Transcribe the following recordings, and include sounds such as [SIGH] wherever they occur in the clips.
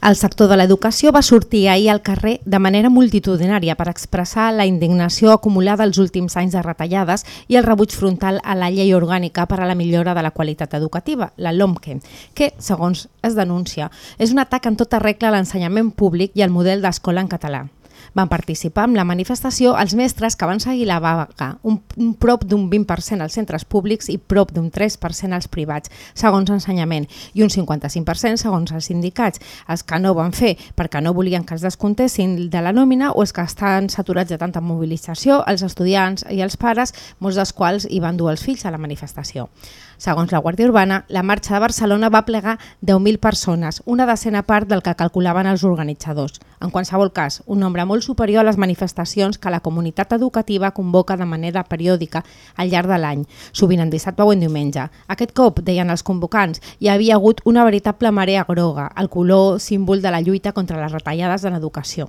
El sector de l'educació va sortir ahir al carrer de manera multitudinària per expressar la indignació acumulada els últims anys de retallades i el rebuig frontal a la llei orgànica per a la millora de la qualitat educativa, la LOMQE, que, segons es denuncia, és un atac en tota regla a l'ensenyament públic i al model d'escola en català. Van participar en la manifestació els mestres que van seguir la vaga, un, un prop d'un 20% als centres públics i prop d'un 3% als privats, segons ensenyament, i un 55% segons els sindicats, els que no van fer perquè no volien que es descontessin de la nòmina o els que estan saturats de tanta mobilització, els estudiants i els pares, molts dels quals hi van dur els fills a la manifestació. Segons la Guàrdia Urbana, la marxa de Barcelona va plegar 10.000 persones, una decena part del que calculaven els organitzadors. En qualsevol cas, un nombre molt superior a les manifestacions que la comunitat educativa convoca de manera periòdica al llarg de l'any, sovint en dissabte o en diumenge. Aquest cop, deien els convocants, hi havia hagut una veritable marea groga, el color símbol de la lluita contra les retallades en l'educació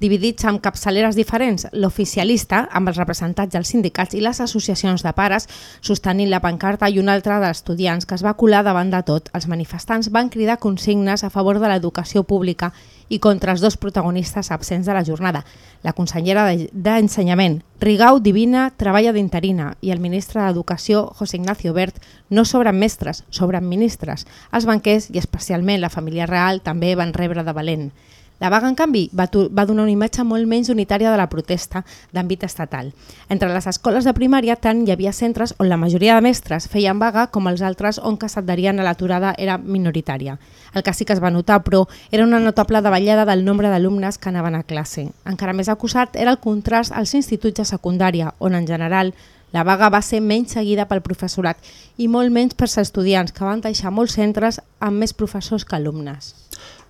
dividits amb capçaleres diferents, l'oficialista, amb els representants dels sindicats i les associacions de pares, sostenint la pancarta i una altra d'estudiants que es va colar davant de tot. Els manifestants van cridar consignes a favor de l'educació pública i contra els dos protagonistes absents de la jornada, la consellera d'Ensenyament, Rigau Divina, treballa d'interina, i el ministre d'Educació, José Ignacio Bert, no sobren mestres, sobren ministres. Els banquers, i especialment la família real, també van rebre de valent. La vaga, en canvi, va, va donar una imatge molt menys unitària de la protesta d'àmbit estatal. Entre les escoles de primària tant hi havia centres on la majoria de mestres feien vaga com els altres on que s'adherien a l'aturada era minoritària. El que sí que es va notar, però, era una notable davallada del nombre d'alumnes que anaven a classe. Encara més acusat era el contrast als instituts de secundària, on en general la vaga va ser menys seguida pel professorat i molt menys pels estudiants, que van deixar molts centres amb més professors que alumnes.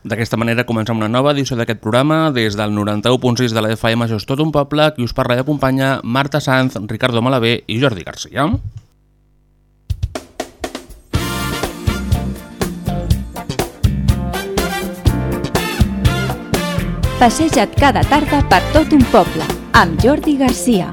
D'aquesta manera comencem una nova edició d'aquest programa des del 91.6 de la FM Això és tot un poble, qui us parla i acompanya Marta Sanz, Ricardo Malavé i Jordi Garcia. Passeja't cada tarda per tot un poble amb Jordi Garcia.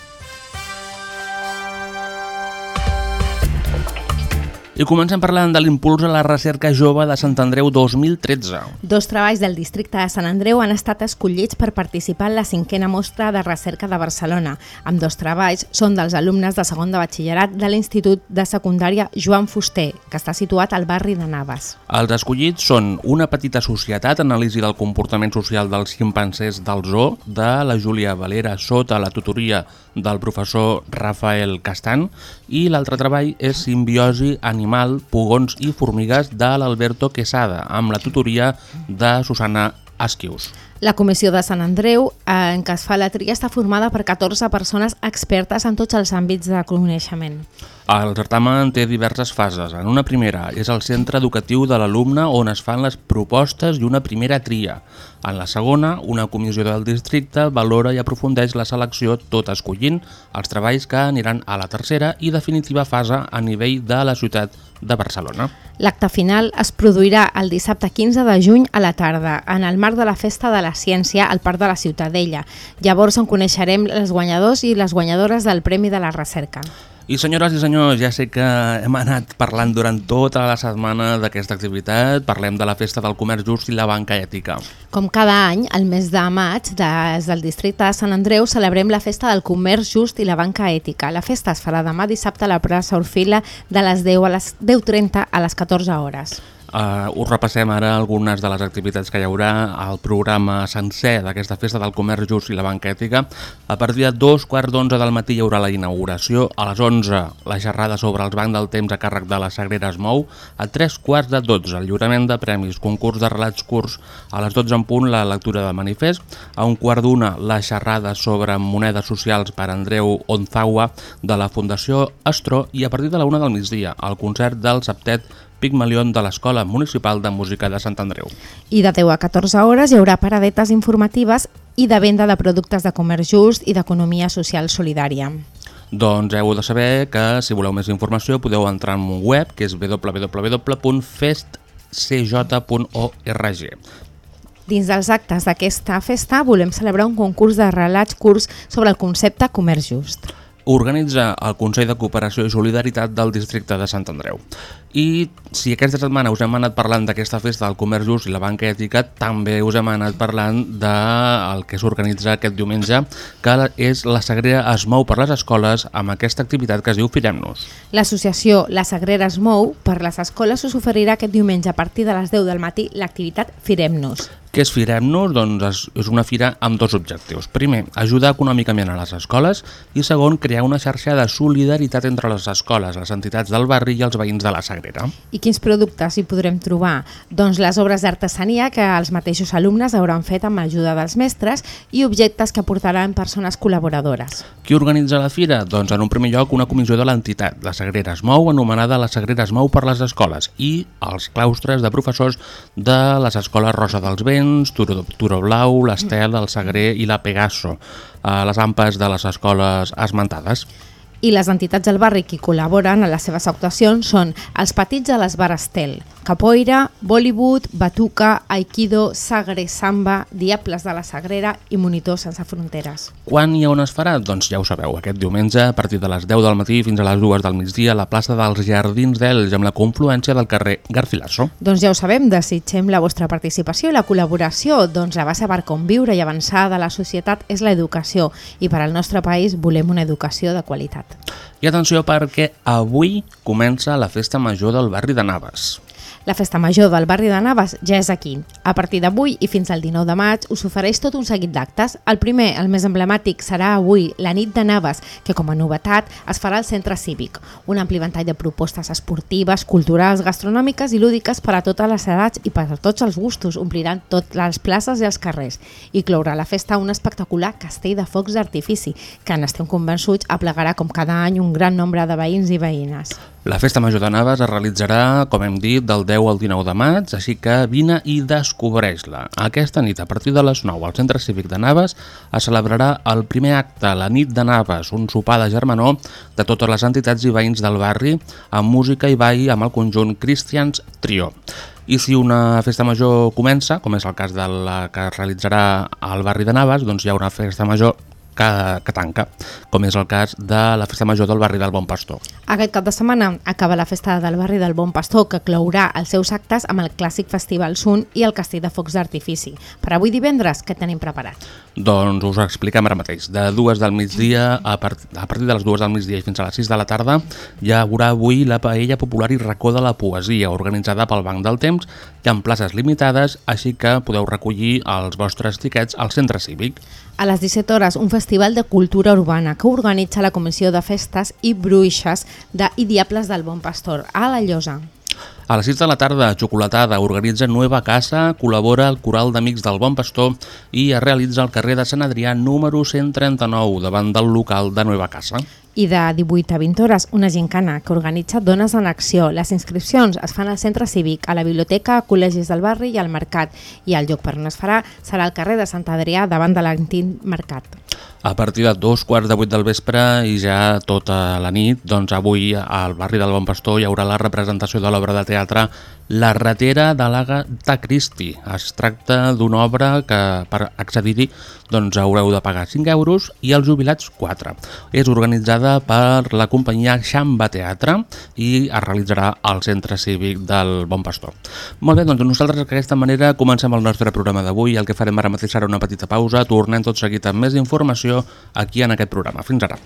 I comencem parlant de l'impuls a la recerca jove de Sant Andreu 2013. Dos treballs del districte de Sant Andreu han estat escollits per participar en la cinquena mostra de recerca de Barcelona. Amb dos treballs són dels alumnes de segon de batxillerat de l'Institut de Secundària Joan Fuster, que està situat al barri de Navas. Els escollits són Una petita societat, anàlisi del comportament social dels ximpancers del zoo, de la Júlia Valera, sota la tutoria del professor Rafael Castan, i l'altre treball és Simbiosi animal, pugons i formigues de l'Alberto Quesada, amb la tutoria de Susana Esquius. La Comissió de Sant Andreu, eh, en què es fa la tria, està formada per 14 persones expertes en tots els àmbits de coneixement. El certamen té diverses fases. En una primera és el centre educatiu de l'alumne on es fan les propostes i una primera tria. En la segona, una comissió del districte valora i aprofundeix la selecció tot escollint els treballs que aniran a la tercera i definitiva fase a nivell de la ciutat de Barcelona. L'acte final es produirà el dissabte 15 de juny a la tarda, en el marc de la Festa de la Ciència al Parc de la Ciutadella. Llavors en coneixerem els guanyadors i les guanyadores del Premi de la Recerca. I senyores i senyors, ja sé que hem anat parlant durant tota la setmana d'aquesta activitat, parlem de la Festa del Comerç Just i la Banca Ètica. Com cada any, el mes de maig, des del districte de Sant Andreu, celebrem la Festa del Comerç Just i la Banca Ètica. La festa es farà demà dissabte a la plaça Orfila de les 10 a les 10.30 a les 14 hores. Uh, us repassem ara algunes de les activitats que hi haurà. Al programa sencer d'aquesta festa del comerç just i la banca ètica. A partir de dos quarts d'onze del matí hi haurà la inauguració, a les 11 la xerrada sobre els bancs del temps a càrrec de la Sagrera es mou, a tres quarts de 12 el lliurament de premis, concurs de relats curts, a les 12 en punt la lectura del manifest, a un quart d'una la xerrada sobre monedes socials per Andreu Onzaua de la Fundació Astro i a partir de la una del migdia el concert del septet Pigmalion de l'Escola Municipal de Música de Sant Andreu. I de 10 a 14 hores hi haurà paradetes informatives i de venda de productes de comerç just i d'economia social solidària. Doncs heu de saber que si voleu més informació podeu entrar en un web que és www.festcj.org. Dins dels actes d'aquesta festa volem celebrar un concurs de relats curts sobre el concepte comerç just. Organitza el Consell de Cooperació i Solidaritat del districte de Sant Andreu. I si aquesta setmana us hem anat parlant d'aquesta festa del comerç just i la banca ètica, també us hem anat parlant del que s'organitza aquest diumenge, que és la Sagrera es mou per les escoles amb aquesta activitat que es diu Firem-nos. L'associació La Sagrera es mou per les escoles us oferirà aquest diumenge a partir de les 10 del matí l'activitat Firem-nos. Què és Firem-nos? Doncs és una fira amb dos objectius. Primer, ajudar econòmicament a les escoles i segon, crear una xarxa de solidaritat entre les escoles, les entitats del barri i els veïns de la Sagrera. I quins productes hi podrem trobar? Doncs les obres d'artesania que els mateixos alumnes hauran fet amb ajuda dels mestres i objectes que aportaran persones col·laboradores. Qui organitza la fira? Doncs en un primer lloc una comissió de l'entitat, la Sagrera es mou, anomenada la Sagrera es mou per les escoles i els claustres de professors de les escoles Rosa dels Vents, Turó, Turó Blau, l'Estel, el Sagrer i la Pegaso, a les ampes de les escoles esmentades. I les entitats del barri que col·laboren a les seves actuacions són els petits de les bar Estel, Capoeira, Bollywood, Batuca, Aikido, Sagre, Samba, Diables de la Sagrera i Monitors Sense Fronteres. Quan i on es farà? Doncs ja ho sabeu, aquest diumenge a partir de les 10 del matí fins a les 2 del migdia a la plaça dels Jardins d'Ells amb la confluència del carrer Garcilaso. Doncs ja ho sabem, desitgem la vostra participació i la col·laboració. Doncs la base per conviure i avançar de la societat és l'educació i per al nostre país volem una educació de qualitat. I atenció perquè avui comença la festa major del barri de Navas. La festa major del barri de Navas ja és aquí. A partir d'avui i fins al 19 de maig us ofereix tot un seguit d'actes. El primer, el més emblemàtic, serà avui, la nit de Navas, que com a novetat es farà al centre cívic. Un ampli ventall de propostes esportives, culturals, gastronòmiques i lúdiques per a totes les edats i per a tots els gustos. Ompliran totes les places i els carrers. I clourà la festa un espectacular castell de focs d'artifici, que n'estem convençuts aplegarà com cada any un gran nombre de veïns i veïnes. La festa major de Navas es realitzarà, com hem dit, del 10 al 19 de maig, així que vine i descobreix-la. Aquesta nit, a partir de les 9, al Centre Cívic de Navas, es celebrarà el primer acte, la nit de Navas, un sopar de germanor de totes les entitats i veïns del barri, amb música i ball amb el conjunt Christians Trio. I si una festa major comença, com és el cas de la que es realitzarà al barri de Navas, doncs hi ha una festa major que, que tanca, com és el cas de la festa major del barri del Bon Pastor. Aquest cap de setmana acaba la festa del barri del Bon Pastor, que clourà els seus actes amb el clàssic Festival Sun i el Castell de Focs d'Artifici. Per avui divendres, què tenim preparat? Doncs us ho expliquem ara mateix. De dues del migdia, a, part, a partir de les dues del migdia i fins a les 6 de la tarda, hi haurà avui la paella popular i racó de la poesia, organitzada pel Banc del Temps, i amb places limitades, així que podeu recollir els vostres tiquets al centre cívic. A les 17 hores, un festival de cultura urbana que organitza la Comissió de Festes i Bruixes de i Diables del Bon Pastor, a la Llosa. A les 6 de la tarda, Xocolatada organitza Nueva Casa, col·labora el Coral d'Amics del Bon Pastor i es realitza al carrer de Sant Adrià número 139, davant del local de Nueva Casa. I de 18 a 20 hores, una gincana que organitza Dones en Acció. Les inscripcions es fan al centre cívic, a la biblioteca, a col·legis del barri i al mercat. I el lloc per on es farà serà al carrer de Sant Adrià, davant de l'antic mercat. A partir de dos quarts de vuit del vespre i ja tota la nit, doncs avui al barri del Bon Pastor hi haurà la representació de l'obra de teatre La ratera de l'Agatha Christie. Es tracta d'una obra que per accedir-hi doncs, haureu de pagar 5 euros i els jubilats 4. És organitzada per la companyia Xamba Teatre i es realitzarà al centre cívic del Bon Pastor. Molt bé, doncs nosaltres d'aquesta manera comencem el nostre programa d'avui. El que farem ara mateix serà una petita pausa. Tornem tot seguit amb més informació aquí en aquest programa. Fins ara.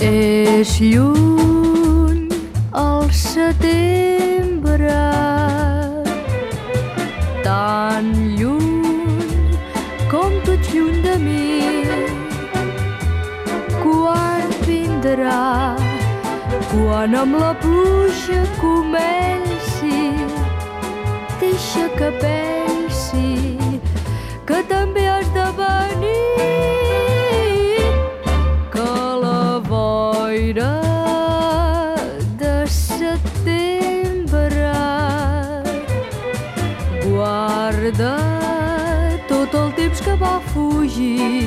Eh, És lluny quan amb la pluja comenci, deixa que pensi que també has de venir que la boira de setembre guarda tot el temps que va fugir.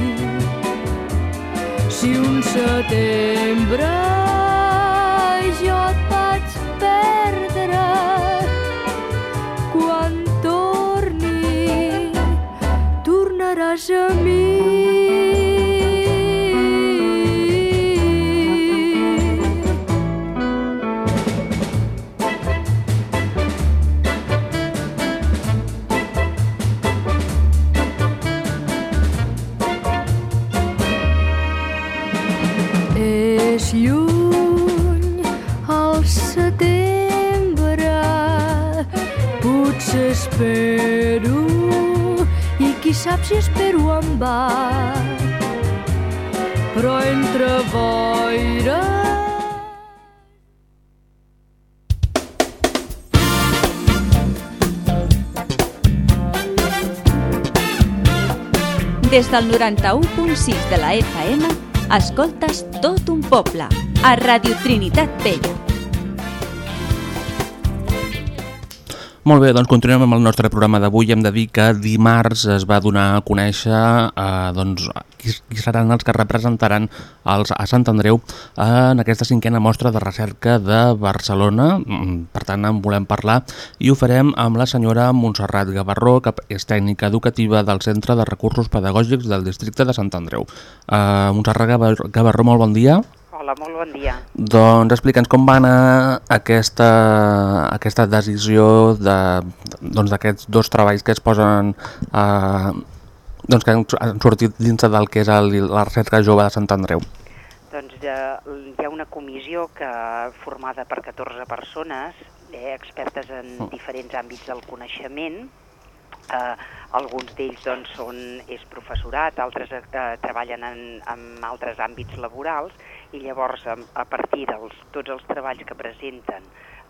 Si un setembre va. Però entre boira Des del 91.6 de la FM, escoltes tot un poble, a Radio Trinitat Vella. Molt bé, doncs continuem amb el nostre programa d'avui. Hem de dir que dimarts es va donar a conèixer eh, doncs, qui, qui seran els que representaran els, a Sant Andreu en aquesta cinquena mostra de recerca de Barcelona. Mm, Per tant, en volem parlar i ho farem amb la senyora Montserrat Gavarró, que és tècnica educativa del Centre de Recursos Pedagògics del districte de Sant Andreu. Eh, Montserrat Gavar- Gavarró, molt bon dia. Hola, molt bon dia. Doncs explica'ns com va anar aquesta, aquesta decisió de- doncs d'aquests dos treballs que es posen eh, doncs que han, sortit dins del que és el, la recerca jove de Sant Andreu. Doncs eh, hi ha una comissió que formada per 14 persones, eh, expertes en diferents àmbits del coneixement. Eh, alguns d'ells doncs, són, és professorat, altres eh, treballen en, en altres àmbits laborals i llavors a, partir de tots els treballs que presenten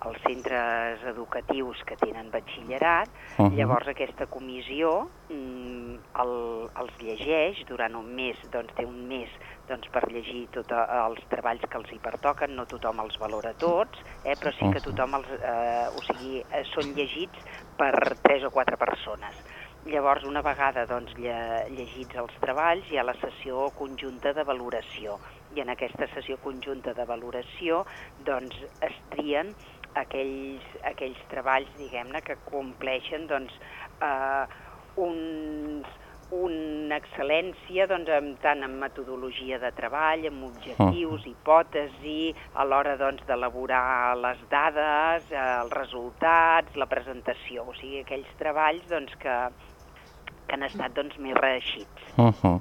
els centres educatius que tenen batxillerat, uh. -huh. llavors aquesta comissió mm, el, els llegeix durant un mes, doncs té un mes doncs, per llegir tots els treballs que els hi pertoquen, no tothom els valora tots, eh, però sí que tothom els, eh, o sigui, eh, són llegits per tres o quatre persones. Llavors, una vegada doncs, lle, llegits els treballs, hi ha la sessió conjunta de valoració. I en aquesta sessió conjunta de valoració doncs, es trien aquells, aquells treballs, diguem-ne, que compleixen doncs, eh, uns, una excel·lència doncs, en, tant en metodologia de treball, amb objectius, hipòtesi, a l'hora doncs, d'elaborar les dades, eh, els resultats, la presentació, o sigui, aquells treballs doncs, que, que han estat doncs, més reeixits. Uh -huh.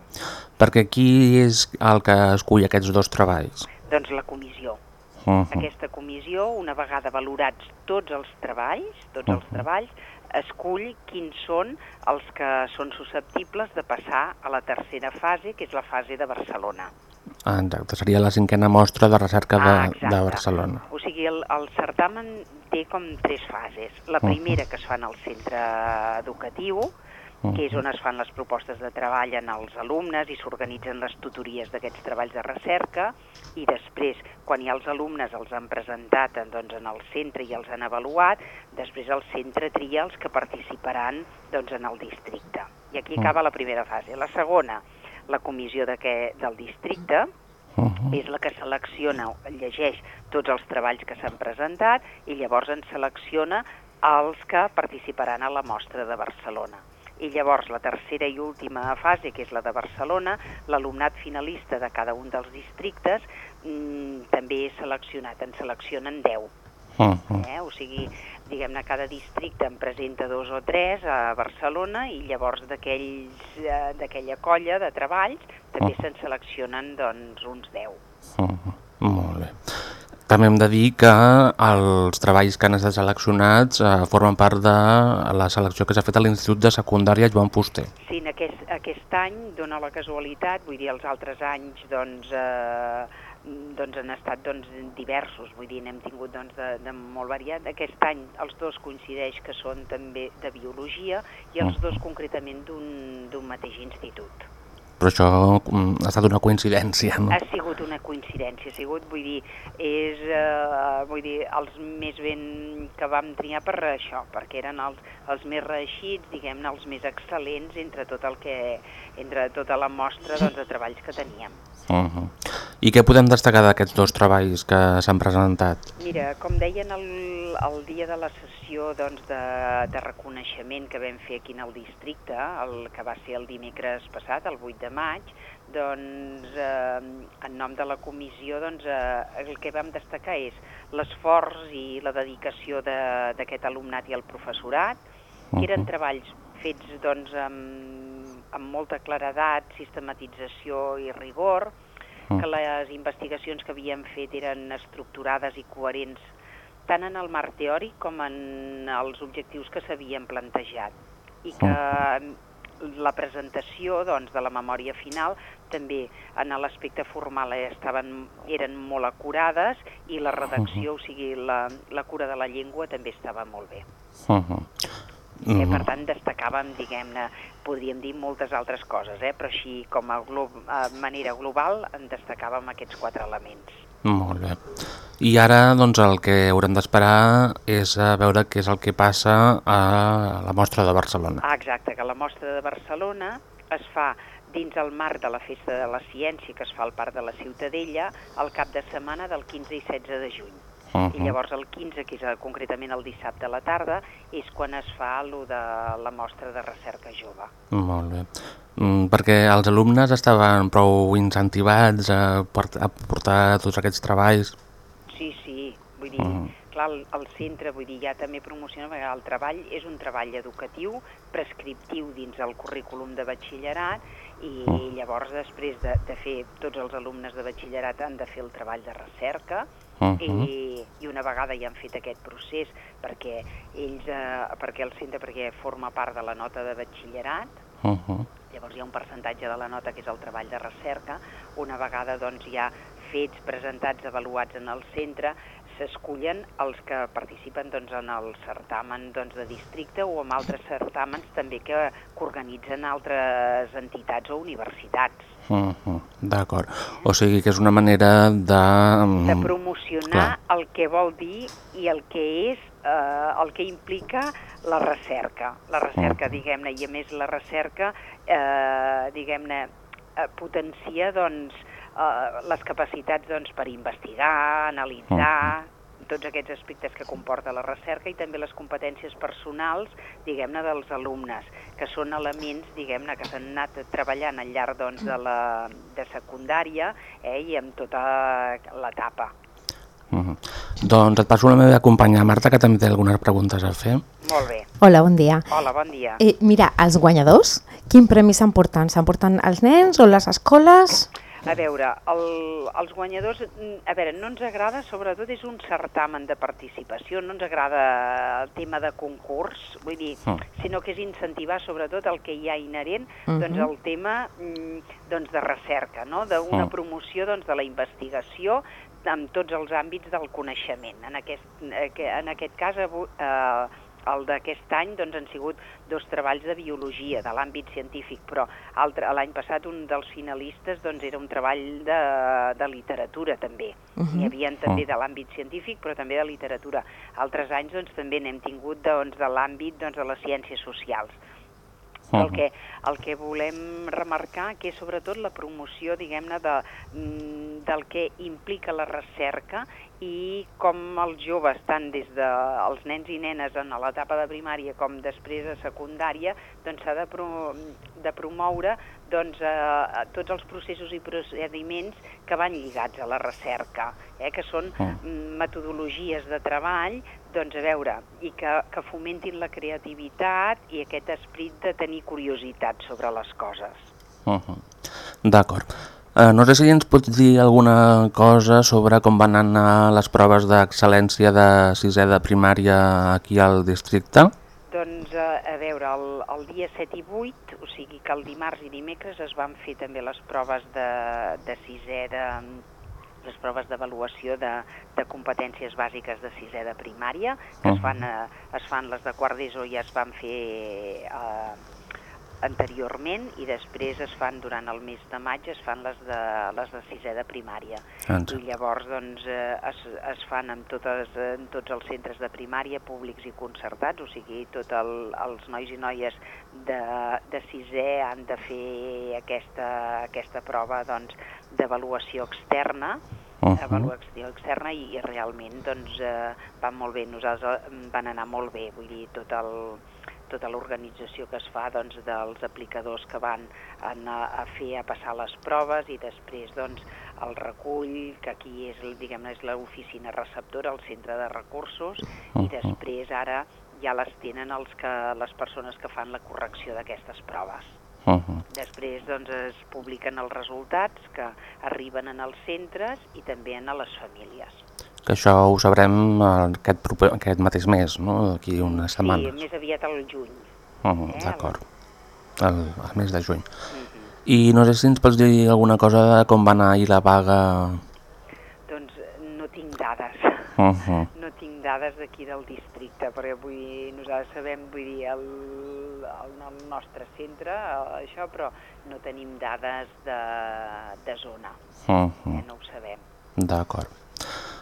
Perquè qui és el que escull aquests dos treballs? Doncs la comissió. Uh -huh. Aquesta comissió, una vegada valorats tots els treballs, tots els treballs, escull quins són els que són susceptibles de passar a la tercera fase, que és la fase de Barcelona. Ah, Exacte, seria la cinquena mostra de recerca de, Ah, exacte. de Barcelona. O sigui, el, el certamen té com tres fases. La primera, que es fa en el centre educatiu, que és on es fan les propostes de treball en els alumnes i s'organitzen les tutories d'aquests treballs de recerca i després, quan ja els alumnes els han presentat en, doncs, en el centre i els han avaluat, després el centre tria els que participaran doncs, en el districte. I aquí acaba la primera fase. La segona, la comissió de que, del districte, Uh -huh. és la que selecciona, llegeix tots els treballs que s'han presentat i llavors en selecciona els que participaran a la mostra de Barcelona. I llavors la tercera i última fase, que és la de Barcelona, l'alumnat finalista de cada un dels districtes mm, també és seleccionat, en seleccionen 10. Uh -huh. Eh? O sigui, diguem-ne, cada districte en presenta dos o tres a Barcelona i llavors eh, d'aquella colla de treballs també se'n seleccionen doncs, uns 10. Uh -huh. Molt bé. També hem de dir que els treballs que han estat seleccionats eh, formen part de la selecció que s'ha fet a l'Institut de Secundària Joan Fuster. Sí, en aquest, aquest any dona la casualitat, vull dir, els altres anys doncs, eh, doncs han estat doncs, diversos, vull dir, n'hem tingut doncs, de, de molt variat. Aquest any els dos coincideix que són també de biologia i els dos concretament d'un d'un mateix institut. Però això mm, ha estat una coincidència, no? Ha sigut una coincidència, ha sigut, vull dir, és, eh, vull dir, els més ben que vam triar per això, perquè eren els, els més reeixits, diguem-ne, els més excel·lents entre tot el que, entre tota la mostra doncs, de treballs que teníem. Uh -huh. I què podem destacar d'aquests dos treballs que s'han presentat? Mira, com deien el, el dia de la sessió doncs, de, de reconeixement que vam fer aquí en el districte, el que va ser el dimecres passat, el 8 de maig, doncs eh, en nom de la comissió doncs, eh, el que vam destacar és l'esforç i la dedicació de- d'aquest alumnat i el professorat, que eren treballs fets doncs, amb, amb molta claredat, sistematització i rigor, que les investigacions que havíem fet eren estructurades i coherents tant en el marc teòric com en els objectius que s'havien plantejat. I que la presentació doncs, de la memòria final també en l'aspecte formal estaven, eren molt acurades i la redacció, o sigui, la, la cura de la llengua també estava molt bé. Uh -huh. Eh, per tant, destacàvem, diguem-ne, podríem dir moltes altres coses, eh? però així com a glo a manera global en destacàvem aquests quatre elements. Molt bé. I ara doncs, el que haurem d'esperar és a veure què és el que passa a la mostra de Barcelona. Ah, exacte, que la mostra de Barcelona es fa dins el marc de la Festa de la Ciència que es fa al Parc de la Ciutadella el cap de setmana del 15 i 16 de juny. Uh I -huh. llavors el 15, que és el, concretament el dissabte a la tarda, és quan es fa lo de la mostra de recerca jove. Molt bé. Mm, perquè els alumnes estaven prou incentivats a, a portar tots aquests treballs. Sí, sí, vull dir, Mhm. clar, el, el centre, vull dir, ja també promociona, perquè el treball és un treball educatiu, prescriptiu dins el currículum de batxillerat, i Mhm. llavors després de, de fer, tots els alumnes de batxillerat han de fer el treball de recerca, Mhm. i, i una vegada ja han fet aquest procés, perquè ells, eh, perquè el centre, perquè forma part de la nota de batxillerat, Uh -huh. Llavors hi ha un percentatge de la nota que és el treball de recerca. Una vegada doncs, ja fets, presentats, avaluats en el centre, s'escullen els que participen doncs, en el certamen doncs, de districte o en altres certàmens també que, que organitzen altres entitats o universitats. Uh -huh. D'acord. O sigui que és una manera de... De mm, promocionar clar. el que vol dir i el que és eh, el que implica la recerca. La recerca, Mhm. diguem-ne, i a més la recerca, eh, diguem-ne, eh, potencia doncs, eh, les capacitats doncs, per investigar, analitzar, tots aquests aspectes que comporta la recerca i també les competències personals, diguem-ne, dels alumnes, que són elements, diguem-ne, que s'han anat treballant al llarg doncs, de la de secundària eh, i amb tota l'etapa. Uh -huh. Doncs et passo la meva companya Marta, que també té algunes preguntes a fer. Molt bé. Hola, bon dia. Hola, bon dia. Eh, mira, els guanyadors, quin premi s'emporten? S'emporten els nens o les escoles? A veure, el, els guanyadors, mm, a veure, no ens agrada, sobretot és un certamen de participació, no ens agrada el tema de concurs, vull dir, Mm. sinó que és incentivar sobretot el que hi ha inherent, Mhm. doncs el tema mm, doncs de recerca, no? d'una Mm. promoció doncs, de la investigació en tots els àmbits del coneixement. En aquest, que- en aquest cas, avu- eh, el d'aquest any doncs, han sigut dos treballs de biologia, de l'àmbit científic, però l'any passat un dels finalistes doncs, era un treball de, de literatura també. Mhm. Hi havia també de l'àmbit científic, però també de literatura. Altres anys doncs, també n'hem tingut doncs, de l'àmbit doncs, de les ciències socials. El Mhm. que, el que volem remarcar que és sobretot la promoció, diguem-ne, de, mm, del que implica la recerca i com els joves, tant des dels de, els nens i nenes en l'etapa de primària com després a secundària, doncs s'ha de, pro, de promoure doncs, eh, tots els processos i procediments que van lligats a la recerca, eh, que són mm, metodologies de treball doncs a veure, i que, que fomentin la creativitat i aquest esperit de tenir curiositat sobre les coses. Uh -huh. D'acord. Uh, no sé si ens pots dir alguna cosa sobre com van anar les proves d'excel·lència de sisè de primària aquí al districte. Doncs a, a veure, el, el dia 7 i 8, o sigui que el dimarts i dimecres es van fer també les proves de, de sisè de les proves d'avaluació de, de competències bàsiques de sisè de primària, que uh -huh. es, fan, eh, es fan les de quart d'ESO i es van fer eh, anteriorment i després es fan durant el mes de maig es fan les de, les de sisè de primària Doncs. i llavors doncs, eh, es, es fan en, totes, en tots els centres de primària públics i concertats, o sigui, tots el, els nois i noies de, de sisè han de fer aquesta, aquesta prova doncs, d'avaluació externa Uh -huh. avaluació externa i, i realment doncs, eh, van molt bé, nosaltres van anar molt bé, vull dir, tot el, tota l'organització que es fa doncs, dels aplicadors que van anar a fer, a passar les proves i després doncs, el recull, que aquí és, diguem és l'oficina receptora, el centre de recursos, i després ara ja les tenen els que, les persones que fan la correcció d'aquestes proves. Uh -huh. Després doncs, es publiquen els resultats que arriben en els centres i també en a les famílies. Que això ho sabrem aquest, proper, aquest mateix mes, no? D'aquí unes setmanes. Sí, més aviat al juny. Uh -huh, Eh, D'acord, el, el mes de juny. I no sé si ens pots dir alguna cosa de com va anar ahir la vaga... Doncs no tinc dades. Uh -huh. No tinc dades d'aquí del districte, perquè vull, nosaltres sabem, vull dir, el, el, el nostre centre, eh, això, però no tenim dades de, de zona, Uh eh, -huh. no ho sabem. D'acord.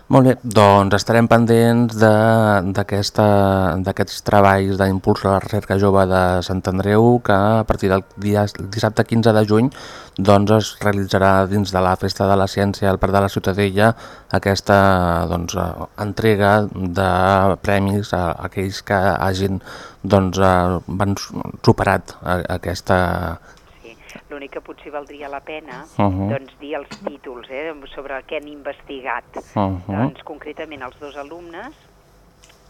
Molt bé, doncs estarem pendents d'aquests treballs d'impuls a la recerca jove de Sant Andreu que a partir del dia, dissabte 15 de juny doncs, es realitzarà dins de la Festa de la Ciència al Parc de la Ciutadella aquesta doncs, entrega de premis a aquells que hagin doncs, eh, van superat aquesta... L'únic que potser valdria la pena Uh -huh. doncs, dir els títols eh, sobre què han investigat. Uh -huh. Doncs concretament els dos alumnes,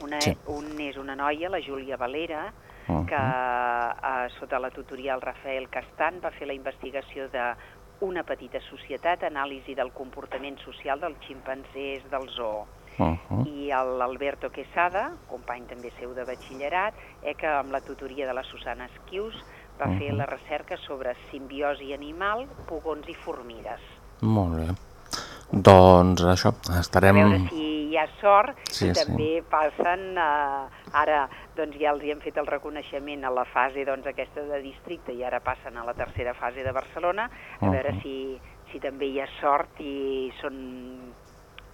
una, Sí. un és una noia, la Júlia Valera, Uh que eh, sota la tutoria del Rafael Castan va fer la investigació de una petita societat, anàlisi del comportament social dels ximpanzés del zoo. Uh -huh. I l'Alberto Quesada, company també seu de batxillerat, eh, que amb la tutoria de la Susana Esquius va Uh fer -huh. la recerca sobre simbiosi animal, pugons i formigues. Molt bé. Doncs això, A estarem... veure si hi ha sort Sí, i sí. també passen, eh, ara doncs ja els hi hem fet el reconeixement a la fase doncs, aquesta de districte i ara passen a la tercera fase de Barcelona, a Uh-huh. veure si, si també hi ha sort i són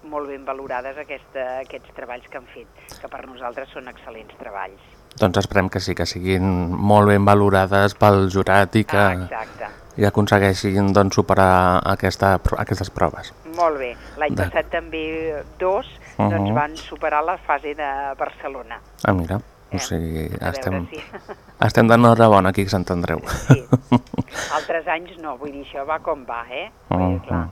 molt ben valorades aquesta, aquests treballs que han fet, que per nosaltres són excel·lents treballs. Doncs esperem que sí, que siguin molt ben valorades pel jurat i que, Ah, exacte. i aconsegueixin doncs, superar aquesta, aquestes proves. Molt bé. L'any D'acord. passat també dos Uh-huh. doncs, van superar la fase de Barcelona. Ah, mira, Eh, o sigui, estem, si- [LAUGHS] estem d'enhorabona aquí a Sant Andreu. Sí. [LAUGHS] Altres anys no, vull dir, això va com va, eh? Vull dir, Uh-huh. clar,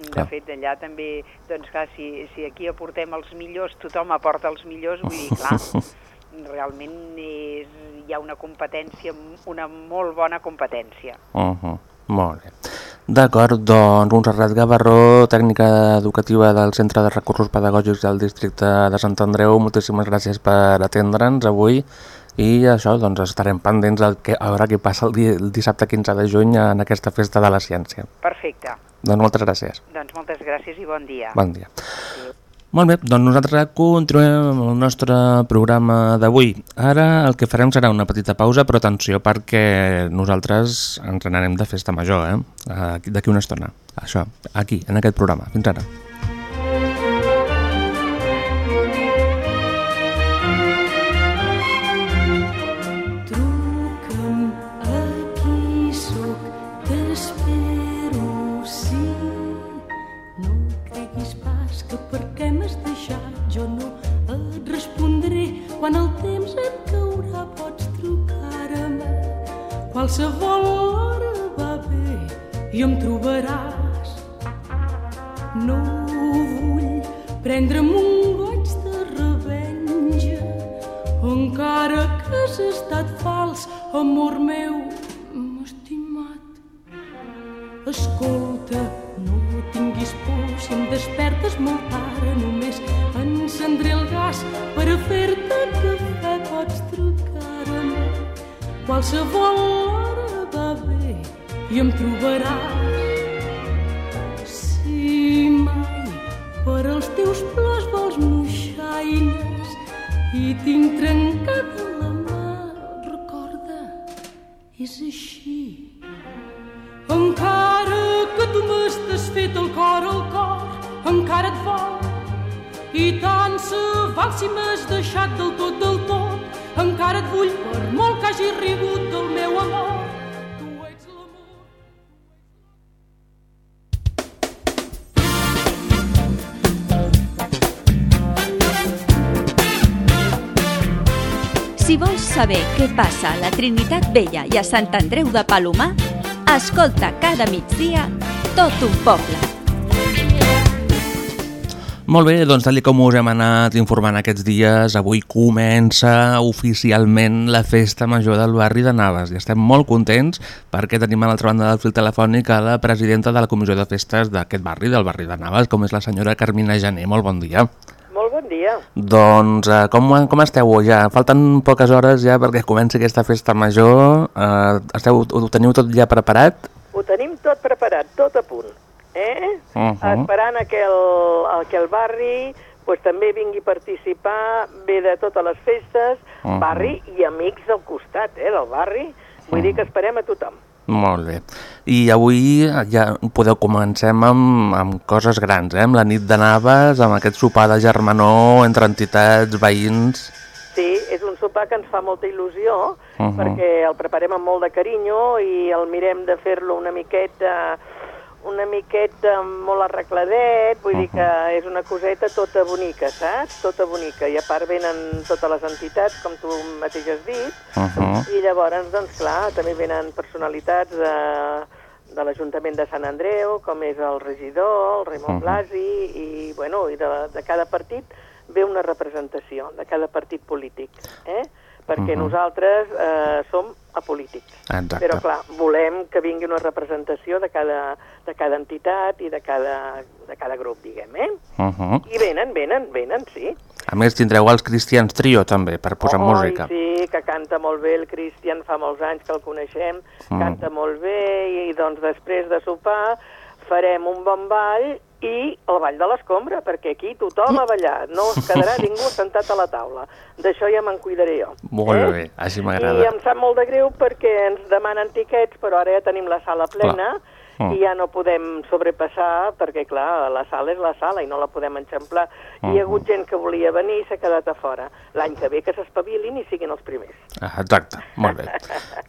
de Clar. fet, allà també, doncs clar, si, si aquí aportem els millors, tothom aporta els millors, vull dir, clar, [LAUGHS] realment és, hi ha una competència, una molt bona competència. Uh -huh. Molt bé. D'acord, doncs Montserrat Gavarró, tècnica educativa del Centre de Recursos Pedagògics del districte de Sant Andreu, moltíssimes gràcies per atendre'ns avui i això, doncs estarem pendents del que, a veure què passa el, dia, el dissabte 15 de juny en aquesta festa de la ciència. Perfecte. Doncs moltes gràcies. Doncs moltes gràcies i bon dia. Bon dia. Molt bé, doncs nosaltres continuem amb el nostre programa d'avui. Ara el que farem serà una petita pausa, però atenció perquè nosaltres ens n'anem de festa major, eh? Aquí- D'aquí una estona. Això, aquí, en aquest programa. Fins ara. Qualsevol hora va bé i em trobaràs. No vull prendre'm un goig de revenja encara que has estat fals, amor meu, estimat. Escolta, si em despertes molt tard només encendré el gas per a fer-te cafè pots trucar-me qualsevol hora va bé i em trobaràs. Si mai per als teus plors vols moixaines i tinc trencada la mà recorda és així. Encara que tu m'estàs fet el cor al cor encara et vol i tant se val si m'has deixat del tot del tot encara et vull per molt que hagi rigut del meu amor Si vols saber què passa a la Trinitat Vella i a Sant Andreu de Palomar, escolta cada migdia tot un poble. Molt bé, doncs tal com us hem anat informant aquests dies, avui comença oficialment la festa major del barri de Navas i estem molt contents perquè tenim a l'altra banda del fil telefònic a la presidenta de la comissió de festes d'aquest barri, del barri de Navas, com és la senyora Carmina Jané. Molt bon dia. Molt bon dia. Doncs eh, com, com esteu ja? Falten poques hores ja perquè comenci aquesta festa major. Eh, esteu, ho teniu tot ja preparat? Ho tenim tot preparat, tot a punt. Eh? Uh -huh. Esperant a que el, a que el barri pues, també vingui a participar, ve de totes les festes, uh. -huh. barri i amics al costat eh, del barri. Vull uh -huh. dir que esperem a tothom. Molt bé. I avui ja podeu comencem amb, amb coses grans, eh? amb la nit de Navas, amb aquest sopar de germanor entre entitats, veïns... Sí, és un sopar que ens fa molta il·lusió, uh. -huh. perquè el preparem amb molt de carinyo i el mirem de fer-lo una miqueta una miqueta molt arregladet, vull uh -huh. dir que és una coseta tota bonica, saps? Tota bonica. I a part venen totes les entitats, com tu mateix has dit, Uh -huh. i llavors, doncs clar, també venen personalitats de, de l'Ajuntament de Sant Andreu, com és el regidor, el Raimon Mhm. Blasi, i, bueno, i de, de cada partit ve una representació, de cada partit polític, eh? Perquè Mhm. nosaltres eh, som apolítics. Exacte. Però, clar, volem que vingui una representació de cada, de cada entitat i de cada, de cada grup, diguem, eh? Uh -huh. I venen, venen, venen, sí. A més, tindreu els Cristians Trio, també, per posar Oi, música. sí, que canta molt bé el Cristian, fa molts anys que el coneixem, Mm. canta molt bé, i, doncs després de sopar farem un bon ball i el ball de l'escombra, perquè aquí tothom a ballar, no es quedarà [LAUGHS] ningú sentat a la taula. D'això ja me'n cuidaré jo. Molt eh? bé, així I m'agrada. em sap molt de greu perquè ens demanen tiquets, però ara ja tenim la sala plena Mm. i ja no podem sobrepassar perquè, clar, la sala és la sala i no la podem enxamplar. I hi ha hagut gent que volia venir i s'ha quedat a fora. L'any que ve que s'espavilin i siguin els primers. Ah, Exacte, molt bé.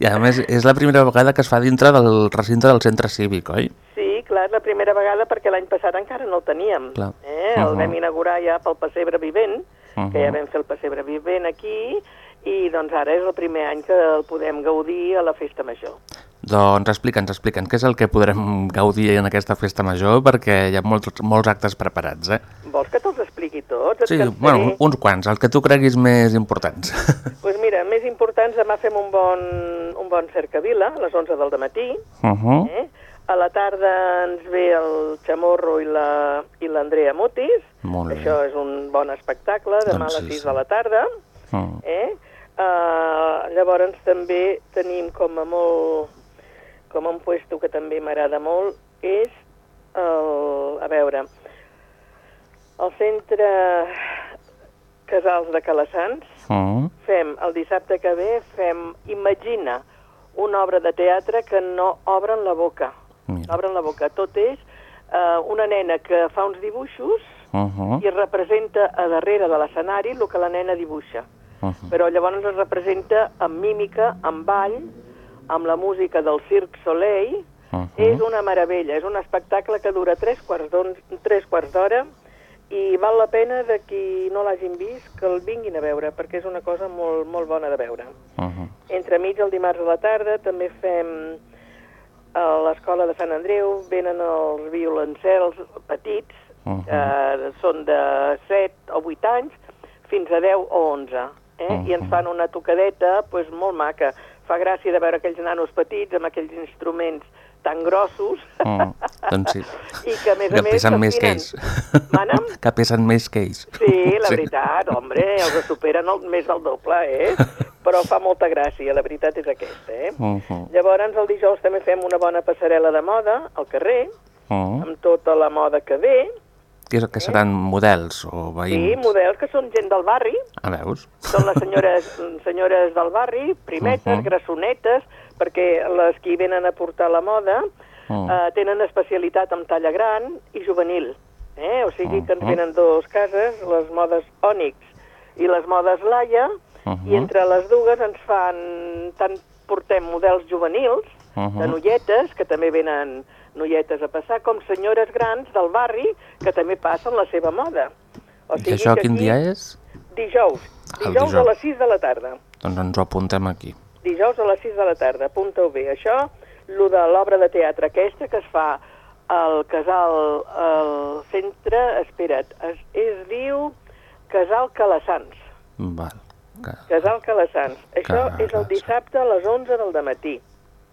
I a més, és la primera vegada que es fa dintre del recinte del centre cívic, oi? Sí, clar, és la primera vegada perquè l'any passat encara no el teníem. Clar. Eh? El Uh-huh. vam inaugurar ja pel pessebre vivent, que ja vam fer el pessebre vivent aquí, i doncs ara és el primer any que el podem gaudir a la festa major. Doncs explica'ns, explica'ns, què és el que podrem gaudir en aquesta festa major, perquè hi ha molts, molts actes preparats, eh? Vols que te'ls expliqui tots? Et Sí, cansaré? bueno, uns quants, els que tu creguis més importants. [LAUGHS] pues mira, més importants, demà fem un bon, un bon cercavila, a les 11 del matí. Uh -huh. Eh? A la tarda ens ve el Chamorro i la i l'Andrea Mutis. Això és un bon espectacle, demà Doncs a sí, les 6 sí. de la tarda. Uh Eh? Uh, llavors també tenim com a molt com un puesto que també m'agrada molt és el, a veure el centre Casals de Calassans -huh. fem el dissabte que ve fem Imagina una obra de teatre que no obren la boca Mira. no obren la boca tot és eh, una nena que fa uns dibuixos Uh -huh. i representa a darrere de l'escenari el que la nena dibuixa Uh -huh. però llavors es representa amb mímica, amb ball, amb la música del Cirque Soleil. Uh -huh. És una meravella, és un espectacle que dura tres quarts d'hora i val la pena de qui no l'hagin vist que el vinguin a veure, perquè és una cosa molt, molt bona de veure. Uh -huh. Entre mig el dimarts a la tarda també fem a l'escola de Sant Andreu, venen els violoncels petits, Uh -huh. eh, són de 7 o 8 anys, fins a 10 o 11, eh? Uh-huh. i ens fan una tocadeta pues, molt maca. Fa gràcia de veure aquells nanos petits amb aquells instruments tan grossos Mm, doncs sí. [LAUGHS] i que a més Que a més pesen més que ells. [LAUGHS] Mana'm? Que pesen més que ells. Sí, la veritat, hombre, els superen el, més del doble, eh? Però fa molta gràcia, la veritat és aquesta, eh? Mhm. Llavors, el dijous també fem una bona passarel·la de moda al carrer, Mm. amb tota la moda que ve. Que, és- que seran models o Sí, veïns? models que són gent del barri, A veus? són les senyores, [LAUGHS] senyores del barri, primetes, Mhm. grassonetes, perquè les que venen a portar la moda Mm. eh, tenen especialitat en talla gran i juvenil. Eh? O sigui que ens Mhm. venen dos cases, les modes Onyx i les modes Laia, Mhm. i entre les dues ens fan, tant portem models juvenils, Mhm. de noietes, que també venen noietes a passar, com senyores grans del barri, que també passen la seva moda. O I això quin dia és? Dijous. El Dijous a dijous. les 6 de la tarda. Doncs ens ho apuntem aquí. Dijous a les 6 de la tarda, apunta-ho bé. Això, lo de l'obra de teatre aquesta que es fa al casal, al centre, espera't, es, es diu Casal Calassans. Val. Que... Casal Calassans. Això és el Calassans. dissabte a les 11 del matí.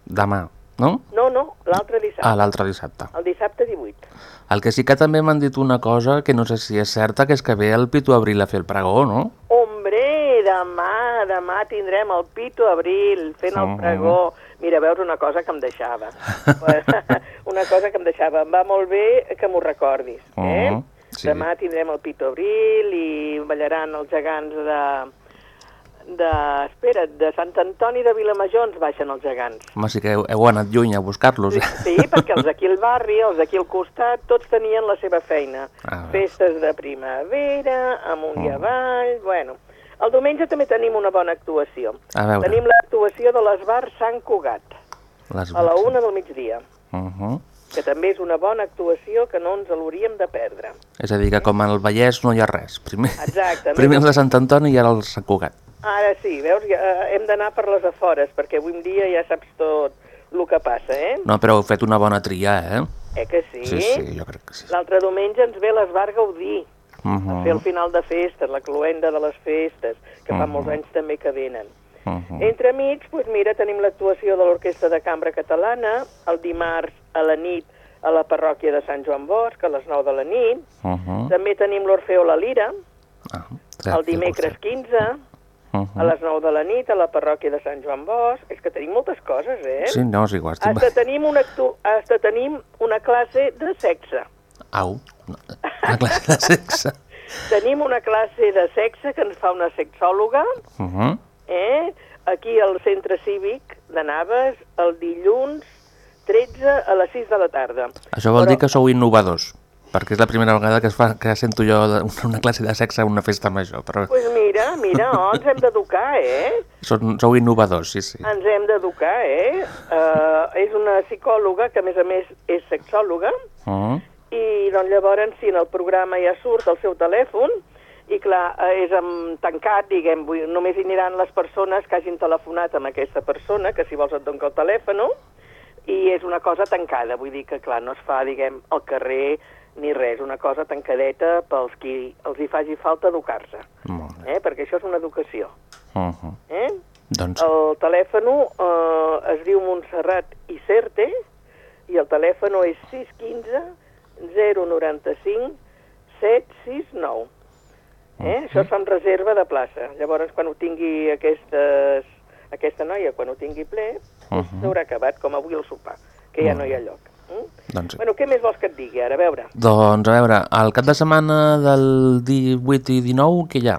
Demà, no? No, no, l'altre dissabte. Ah, l'altre dissabte. El dissabte 18. El que sí que també m'han dit una cosa que no sé si és certa, que és que ve el Pitu Abril a fer el pregó, no? Hombre, demà, demà tindrem el Pito Abril fent el Mhm. pregó. Mira, veus una cosa que em deixava. [LAUGHS] una cosa que em deixava. Em va molt bé que m'ho recordis. Eh? Mhm, sí. Demà tindrem el Pito Abril i ballaran els gegants de... de, espera't, de Sant Antoni de Vilamajor ens baixen els gegants. Home, sí que heu, heu anat lluny a buscar-los. eh? Sí, perquè els d'aquí al barri, els d'aquí al costat, tots tenien la seva feina. Ah, Festes de primavera, amunt i avall, bueno. El diumenge també tenim una bona actuació. A veure. Tenim l'actuació de l'Esbar Sant Cugat, Les... a la una del migdia, Uh -huh. que també és una bona actuació que no ens l'hauríem de perdre. És a dir, que com al Vallès no hi ha res. Primer, Exacte. primer el de Sant Antoni i ara el Sant Cugat. Ara sí, veus, ja, eh, hem d'anar per les afores, perquè avui en dia ja saps tot el que passa, eh? No, però heu fet una bona tria, eh? Eh que sí? Sí, sí, jo crec que sí. L'altre diumenge ens ve l'Esbar Gaudí, Uh a -huh. fer el final de festes, la cloenda de les festes, que fa Mhm. molts anys també que venen. Uh -huh. Entre mig, doncs mira, tenim l'actuació de l'Orquestra de Cambra Catalana, el dimarts a la nit a la parròquia de Sant Joan Bosch, a les 9 de la nit. Uh -huh. També tenim l'Orfeo La Lira, Ah, el dimecres 15, Uh a -huh. les 9 de la nit, a la parròquia de Sant Joan Bosch. És que tenim moltes coses, eh? Sí, no, és igual. Estic... Hasta tenim, una actu... Hasta tenim una classe de sexe. Au, una classe de sexe. [LAUGHS] Tenim una classe de sexe que ens fa una sexòloga, Uh -huh. eh? aquí al centre cívic de Naves, el dilluns 13 a les 6 de la tarda. Això vol Però- dir que sou innovadors, perquè és la primera vegada que, es fa, que sento jo una classe de sexe a una festa major, però pues mira, mira, oh, ens hem d'educar, eh? són, sou innovadors, sí, sí. Ens hem d'educar, eh? Uh, és una psicòloga que, a més a més, és sexòloga, Uh -huh. i doncs llavors, si en el programa ja surt el seu telèfon, i clar, eh, és amb, tancat, diguem, vull, només hi aniran les persones que hagin telefonat amb aquesta persona, que si vols et dono el telèfon, i és una cosa tancada, vull dir que, clar, no es fa, diguem, al carrer ni res, una cosa tancadeta pels qui els hi faci falta educar-se, eh? perquè això és una educació. Uh -huh. Eh? Doncs, El telèfon eh, es diu Montserrat Icerte i el telèfon és 615 095 769. Eh? Això es fa amb reserva de plaça. Llavors, quan ho tingui aquestes, aquesta noia, quan ho tingui ple, doncs Mhm. s'haurà acabat, com avui el sopar, que ja no hi ha lloc. Mm? doncs, Bueno, què més vols que et digui ara? A veure, doncs, a veure, el cap de setmana del 18 i 19, què hi ha?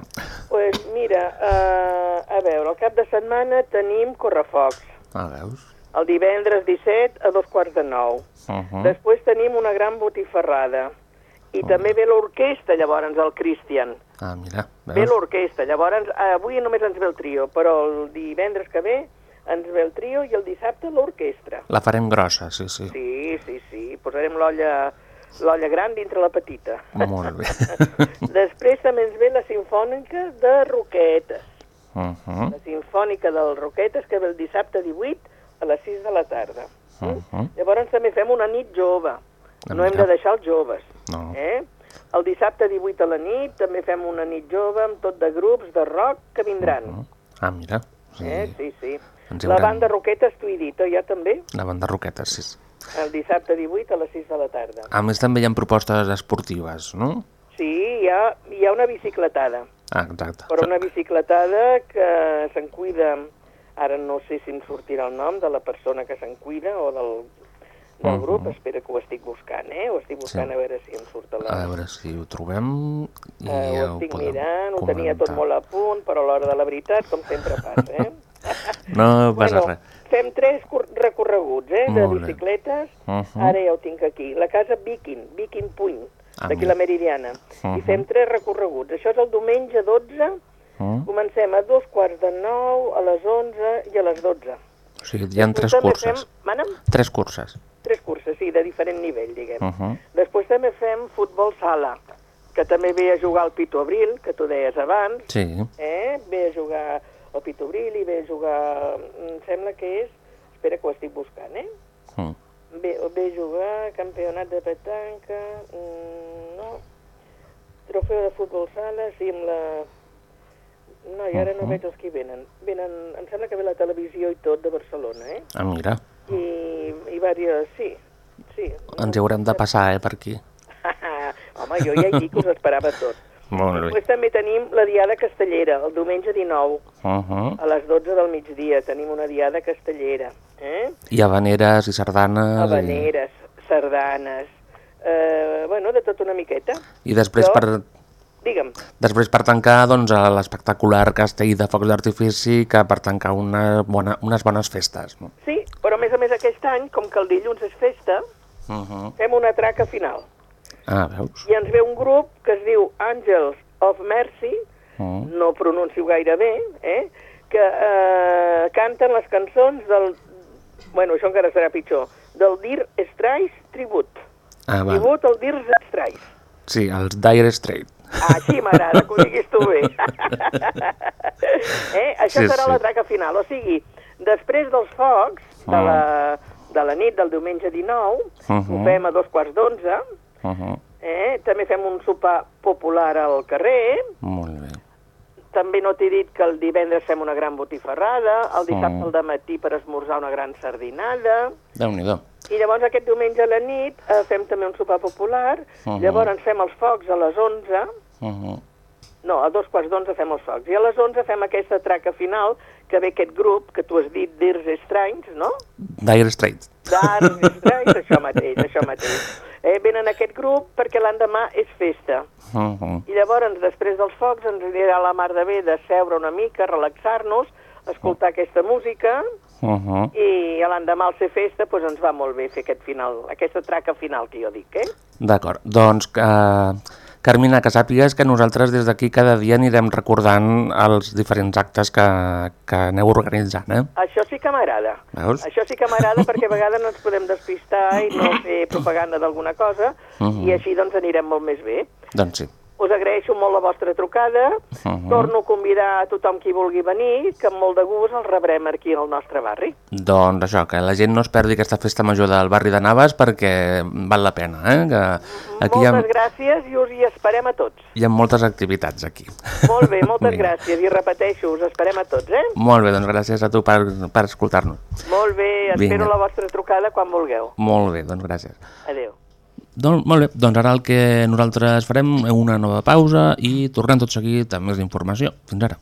pues mira, eh, a veure, el cap de setmana tenim correfocs. Ah, veus? El divendres 17 a dos quarts de nou. Uh -huh. Després tenim una gran botifarrada. I també ve l'orquestra, llavors, el Christian. Ah, mira, Ve veus? l'orquestra, llavors, eh, avui només ens ve el trio, però el divendres que ve ens ve el trio i el dissabte l'orquestra. La farem grossa, sí, sí. Sí, sí, sí, posarem l'olla l'olla gran dintre la petita. Molt bé. [LAUGHS] Després també ens ve la sinfònica de Roquetes. Uh -huh. La sinfònica del Roquetes que ve el dissabte 18 a les 6 de la tarda. Uh -huh. Llavors també fem una nit jove. Ah, No hem de deixar els joves. No. Eh? El dissabte 18 a la nit també fem una nit jove amb tot de grups de rock que vindran. Uh -huh. Ah, mira, sí. eh? Sí, sí. Ens La banda Roquetes, t'ho he dit, oi, ja també? La banda Roquetes, sí. El dissabte 18 a les 6 de la tarda. A més, també hi ha propostes esportives, no? Sí, hi ha, hi ha una bicicletada, Ah, exacte. però una bicicletada que se'n cuida, ara no sé si em sortirà el nom de la persona que se'n cuida o del, del Mhm. grup, espera que ho estic buscant, eh? Ho estic buscant Sí. a veure si em surt la... A veure si ho trobem i Eh, ja ho ho estic podem mirant, ho tenia tot molt a punt, però a l'hora de la veritat, com sempre passa, eh? [LAUGHS] No passa bueno, res. fem tres cor- recorreguts, eh, de Molt bicicletes. Mhm. Ara ja ho tinc aquí. La casa Viking, Viking Puny, Ah, d'aquí la Meridiana. I Mhm. fem tres recorreguts. Això és el diumenge 12, Mm? comencem a dos quarts de nou, a les 11 i a les 12. O sigui, hi ha tres curses. Fem? Tres curses. Tres curses, sí, de diferent nivell, diguem. Uh -huh. Després també fem futbol sala, que també ve a jugar al Pito Abril, que tu deies abans, Sí. eh? ve a jugar Abril i ve a jugar... Em sembla que és... Espera que ho estic buscant, eh? Mm. Ve, ve a jugar campionat de petanca... Mm, no. Trofeu de futbol sala, sí, amb la... No, i ara no Mhm. veig els que venen. venen. Em sembla que ve la televisió i tot de Barcelona, eh? Ah, mira, I, i diverses... Sí, sí. ens hi haurem de passar, eh, per aquí. [LAUGHS] Home, jo ja hi dic que us esperava tot. Molt bé. Després també tenim la Diada Castellera, el diumenge 19, Uh -huh. a les 12 del migdia. Tenim una Diada Castellera. Eh? I habaneres i sardanes. Habaneres, sardanes, eh, bueno, de tot una miqueta. I, I després Jo- per, Digue'm, després per tancar doncs, l'espectacular castell de focs d'artifici que per tancar una bona, unes bones festes. No? sí, però a més a més aquest any, com que el dilluns és festa, Uh -huh. fem una traca final. Ah, veus? I ens ve un grup que es diu Angels of Mercy, Uh no pronuncio gaire bé, eh? que eh, canten les cançons del... Bueno, això encara serà pitjor. Del Dir Straits Tribut. Ah, va. Tribut al Dir Straits. Sí, els Dire Straits. Així m'agrada, que ho diguis tu bé. [LAUGHS] eh? Això Sí, serà sí. la traca final. O sigui, després dels focs de Ah. la, de la nit del diumenge 19, Mhm. ho fem a dos quarts d'onze, Uh -huh. eh? també fem un sopar popular al carrer, Molt bé. també no t'he dit que el divendres fem una gran botifarrada, el dissabte Mm. al matí per esmorzar una gran sardinada, Déu-n'hi-do. i llavors aquest diumenge a la nit eh, fem també un sopar popular, Mhm. llavors fem els focs a les 11, Uh -huh. no, a dos quarts d'onze fem els focs, i a les 11 fem aquesta traca final, que ve aquest grup, que tu has dit Dirs Estranys, no? Dire Straits. Dirs Estranys, això mateix, això mateix. [LAUGHS] Eh, venen aquest grup perquè l'endemà és festa. Uh -huh. I llavors, després dels focs, ens anirà a la mar de bé de seure una mica, relaxar-nos, escoltar aquesta música, Uh -huh. i a l'endemà al ser festa doncs ens va molt bé fer aquest final, aquesta traca final que jo dic, eh? D'acord, doncs, uh, Carmina, que sàpigues que nosaltres des d'aquí cada dia anirem recordant els diferents actes que, que aneu organitzant, eh? Això sí que m'agrada. Això sí que m'agrada perquè a [LAUGHS] vegades no ens podem despistar i no fer propaganda d'alguna cosa Mhm. i així doncs anirem molt més bé. Doncs sí. Us agraeixo molt la vostra trucada, Mhm. torno a convidar a tothom qui vulgui venir, que amb molt de gust el rebrem aquí al nostre barri. Doncs això, que la gent no es perdi aquesta festa major del barri de Navas perquè val la pena, eh? Que aquí hi ha, Moltes gràcies i us hi esperem a tots. hi ha moltes activitats aquí. Molt bé, moltes [LAUGHS] gràcies i repeteixo, us esperem a tots, eh? Molt bé, doncs gràcies a tu per, per escoltar-nos. Molt bé, espero Vinga. la vostra trucada quan vulgueu. Molt bé, doncs gràcies. Adéu. Doncs, molt bé, doncs ara el que nosaltres farem és una nova pausa i tornem tot seguit amb més informació. Fins ara.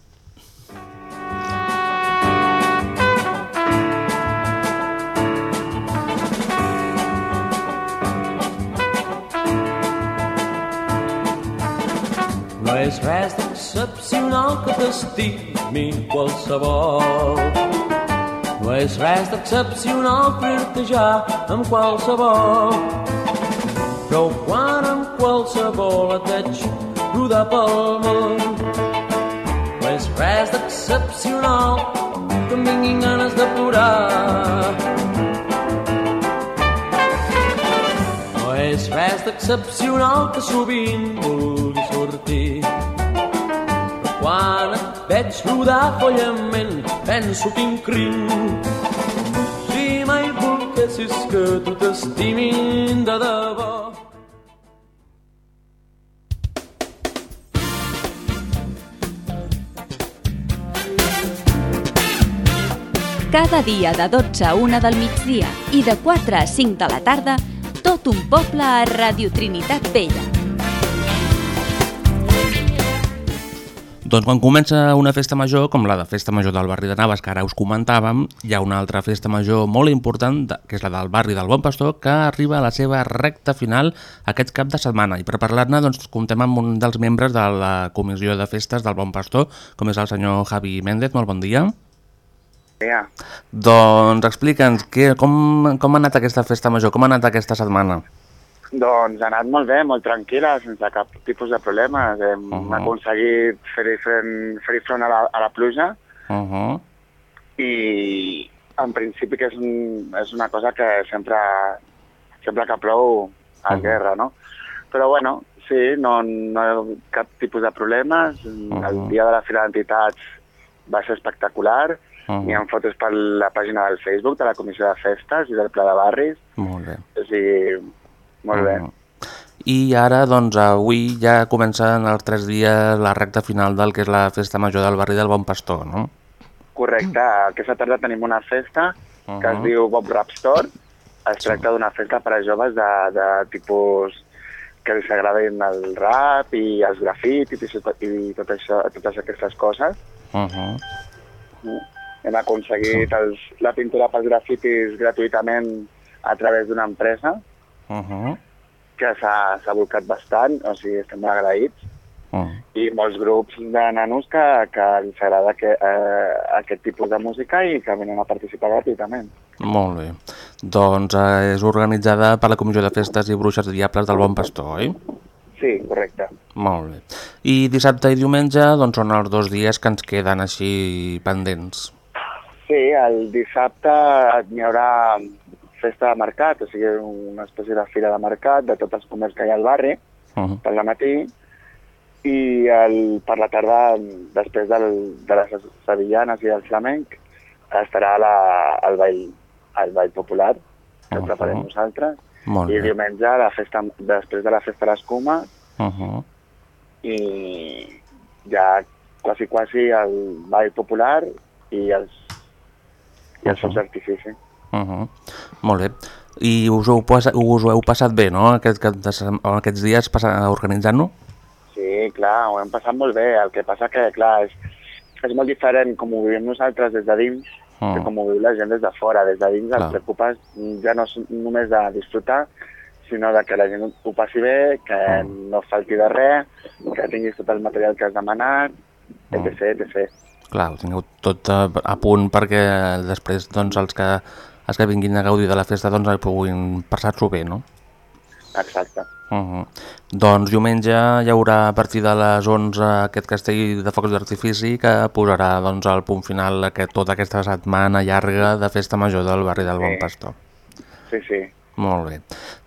No és res d'excepcional que t'estimi qualsevol. No és res d'excepcional flirtejar amb qualsevol. Però quan amb qualsevol veig rodar pel món, no és res d'excepcional que em vinguin ganes de plorar. No és res d'excepcional que sovint vulgui sortir. Però quan et veig rodar follament, penso quin crim. Si mai volguessis que tu t'estimin de debò, Cada dia de 12 a 1 del migdia i de 4 a 5 de la tarda, tot un poble a Radio Trinitat Vella. Doncs quan comença una festa major, com la de Festa Major del barri de Navas, que ara us comentàvem, hi ha una altra festa major molt important, que és la del barri del Bon Pastor, que arriba a la seva recta final aquest cap de setmana. I per parlar-ne doncs, comptem amb un dels membres de la Comissió de Festes del Bon Pastor, com és el senyor Javi Méndez. Molt bon dia. Ja. Doncs explica'ns com, com ha anat aquesta festa major, com ha anat aquesta setmana? Doncs ha anat molt bé, molt tranquil·la, sense cap tipus de problemes. Hem uh. -huh. aconseguit fer-hi front, fer front a, la, a la pluja Uh -huh. i en principi que és, un, és una cosa que sempre, sempre que plou a uh -huh. guerra, no? Però bueno, sí, no, no hi ha cap tipus de problemes. Uh. -huh. El dia de la Fira d'Entitats va ser espectacular. Uh Mhm. -huh. Hi ha fotos per la pàgina del Facebook de la Comissió de Festes i del Pla de Barris. Molt bé. O sigui, molt bé. Mhm. I ara, doncs, avui ja comencen els tres dies la recta final del que és la festa major del barri del Bon Pastor, no? Correcte, aquesta tarda tenim una festa que es Mhm. diu Bob Rap Store. Es tracta d'una festa per a joves de, de tipus que els agradin el rap i els grafitis i, i tot això, totes aquestes coses. Uh -huh. Hem aconseguit els, la pintura pels grafitis gratuïtament a través d'una empresa Uh -huh. que s'ha volcat bastant, o sigui, estem agraïts. Uh i molts grups de nanos que, que els agrada que, eh, aquest tipus de música i que venen a participar gratuïtament. Molt bé. Doncs eh, és organitzada per la Comissió de Festes i Bruixes Diables del Bon Pastor, oi? Sí, correcte. Molt bé. I dissabte i diumenge doncs, són els dos dies que ens queden així pendents. Sí, el dissabte n'hi haurà festa de mercat, o sigui, una espècie de fira de mercat de tots els comerços que hi ha al barri, Uh -huh. per la matí, i el, per la tarda, després del, de les sevillanes i del flamenc, estarà la, el, ball, el ball popular, que Uh-huh. preparem nosaltres, Molt i diumenge, la festa, després de la festa de l'escuma, Uh -huh. i ja quasi, quasi el ball popular i els, i els focs d'artifici. Uh -huh. Molt bé. I us ho, pas- us ho heu passat bé, no?, aquest, aquests dies organitzant-ho? Sí, clar, ho hem passat molt bé. El que passa que, clar, és, és molt diferent com ho vivim nosaltres des de dins Mm. que com ho viu la gent des de fora. Des de dins Clar. et preocupes ja no és només de disfrutar, sinó de que la gent ho passi bé, que Mm. no falti de res, que tinguis tot el material que has demanat, etc, etc. Clar, ho tingueu tot a, a punt perquè després doncs, els, que, els que vinguin a gaudir de la festa doncs, puguin passar-s'ho bé, no? Exacte. Uh -huh. Doncs diumenge hi haurà a partir de les 11 aquest castell de focs d'artifici que posarà doncs, el punt final a aquest, tota aquesta setmana llarga de festa major del barri del Bon Sí. Pastor. Sí, sí. Molt bé.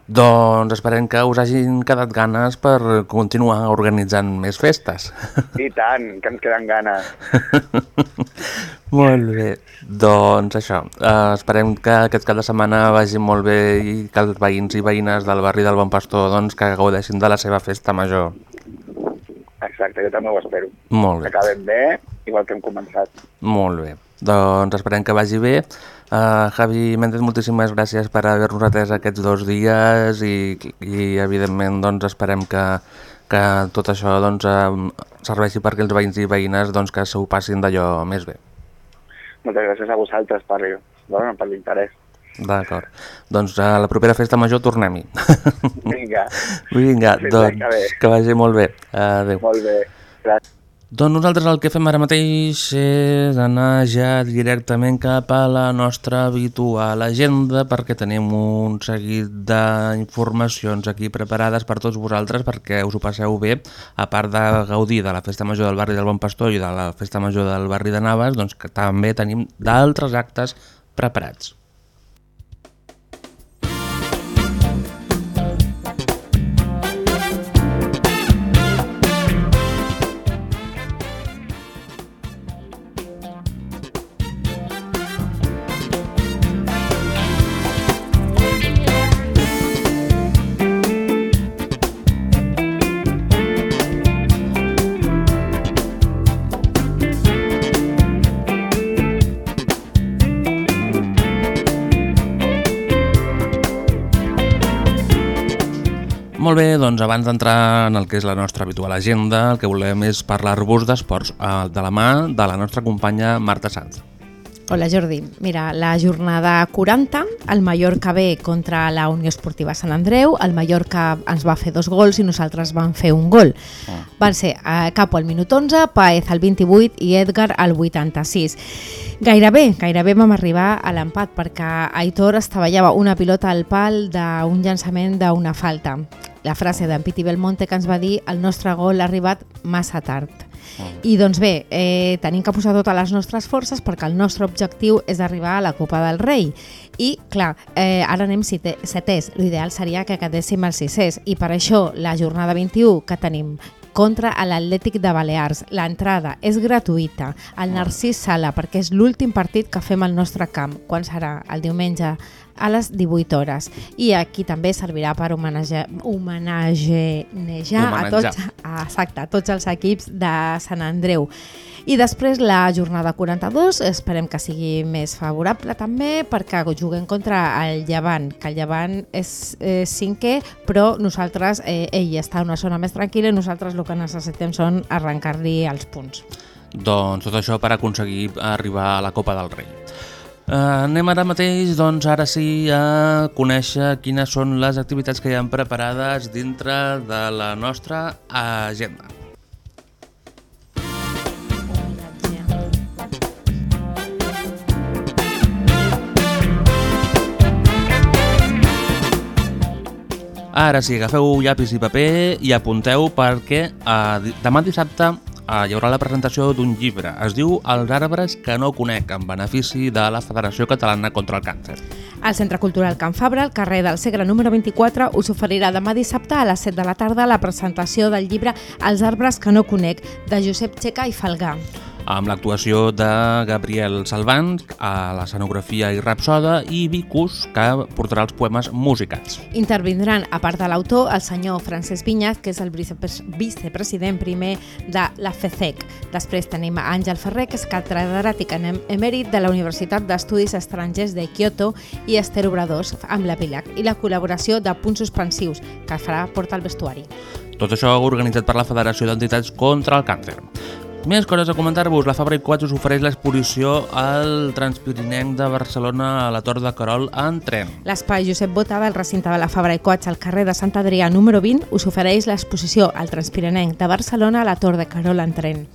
Doncs esperem que us hagin quedat ganes per continuar organitzant més festes. [LAUGHS] I tant, que ens queden ganes. [LAUGHS] molt bé. Doncs això, eh, esperem que aquest cap de setmana vagi molt bé i que els veïns i veïnes del barri del Bon Pastor doncs, que gaudeixin de la seva festa major. Exacte, jo també ho espero. Molt bé. Que acabem bé, igual que hem començat. Molt bé. Doncs esperem que vagi bé. Uh, Javi Méndez, moltíssimes gràcies per haver-nos atès aquests dos dies i, i evidentment doncs, esperem que, que tot això doncs, serveixi perquè els veïns i veïnes doncs, que s'ho passin d'allò més bé. Moltes gràcies a vosaltres per, bueno, per l'interès. D'acord. Doncs a la propera festa major tornem-hi. Vinga, [LAUGHS] Vinga, Fins doncs que que vagi molt bé. Adéu. molt bé. Gràcies. Doncs nosaltres el que fem ara mateix és anar ja directament cap a la nostra habitual agenda perquè tenim un seguit d'informacions aquí preparades per tots vosaltres perquè us ho passeu bé, a part de gaudir de la Festa Major del barri del Bon Pastor i de la Festa Major del barri de Navas, doncs que també tenim d'altres actes preparats. Doncs abans d'entrar en el que és la nostra habitual agenda, el que volem és parlar-vos d'esports eh, de la mà de la nostra companya Marta Sanz. Hola Jordi, mira, la jornada 40, el Mallorca B contra la Unió Esportiva Sant Andreu, el Mallorca ens va fer dos gols i nosaltres vam fer un gol. Ah. Van ser eh, Capo al minut 11, Paez al 28 i Edgar al 86. Gairebé, gairebé vam arribar a l'empat perquè Aitor estavellava una pilota al pal d'un llançament d'una falta. La frase d'en Piti Belmonte que ens va dir el nostre gol ha arribat massa tard. I doncs bé, eh, tenim que posar totes les nostres forces perquè el nostre objectiu és arribar a la Copa del Rei. I, clar, eh, ara anem setès. L'ideal seria que quedéssim als sisès. I per això, la jornada 21 que tenim contra l'Atlètic de Balears. L'entrada és gratuïta al Narcís Sala perquè és l'últim partit que fem al nostre camp. Quan serà? El diumenge a les 18 hores. I aquí també servirà per homenatge, homenagejar a tots, a, exacte, a tots els equips de Sant Andreu. I després la jornada 42 esperem que sigui més favorable també perquè juguem contra el Llevant, que el Llevant és eh, cinquè, però nosaltres, eh, ell està en una zona més tranquil·la i nosaltres el que necessitem són arrencar-li els punts. Doncs tot això per aconseguir arribar a la Copa del Rei. Uh, anem ara mateix, doncs ara sí, a conèixer quines són les activitats que hi ha preparades dintre de la nostra agenda. Ara sí, agafeu llapis i paper i apunteu perquè eh, di- demà dissabte eh, hi haurà la presentació d'un llibre. Es diu Els arbres que no conec, en benefici de la Federació Catalana contra el Càncer. El Centre Cultural Can Fabra, al carrer del Segre número 24, us oferirà demà dissabte a les 7 de la tarda la presentació del llibre Els arbres que no conec, de Josep Txeca i Falgà. Amb l'actuació de Gabriel Salvant a l'escenografia i rapsoda i Vicus, que portarà els poemes musicats. Intervindran, a part de l'autor, el senyor Francesc Vinyaz, que és el vicepres- vicepresident primer de la FECEC. Després tenim a Àngel Ferrer, que és catedràtic en em- emèrit de la Universitat d'Estudis Estrangers de Kyoto, i Esther Obradors, amb l'Epíleg, i la col·laboració de Punts Suspensius, que farà porta el vestuari. Tot això organitzat per la Federació d'Entitats contra el Càncer. Més coses a comentar-vos. La Fabra i Quats us ofereix l'exposició al Transpirinenc de Barcelona a la Tor de Carol en tren. L'espai Josep Bota del recinte de la Fabra i Coats al carrer de Sant Adrià número 20 us ofereix l'exposició al Transpirenenc de Barcelona a la Tor de Carol en tren.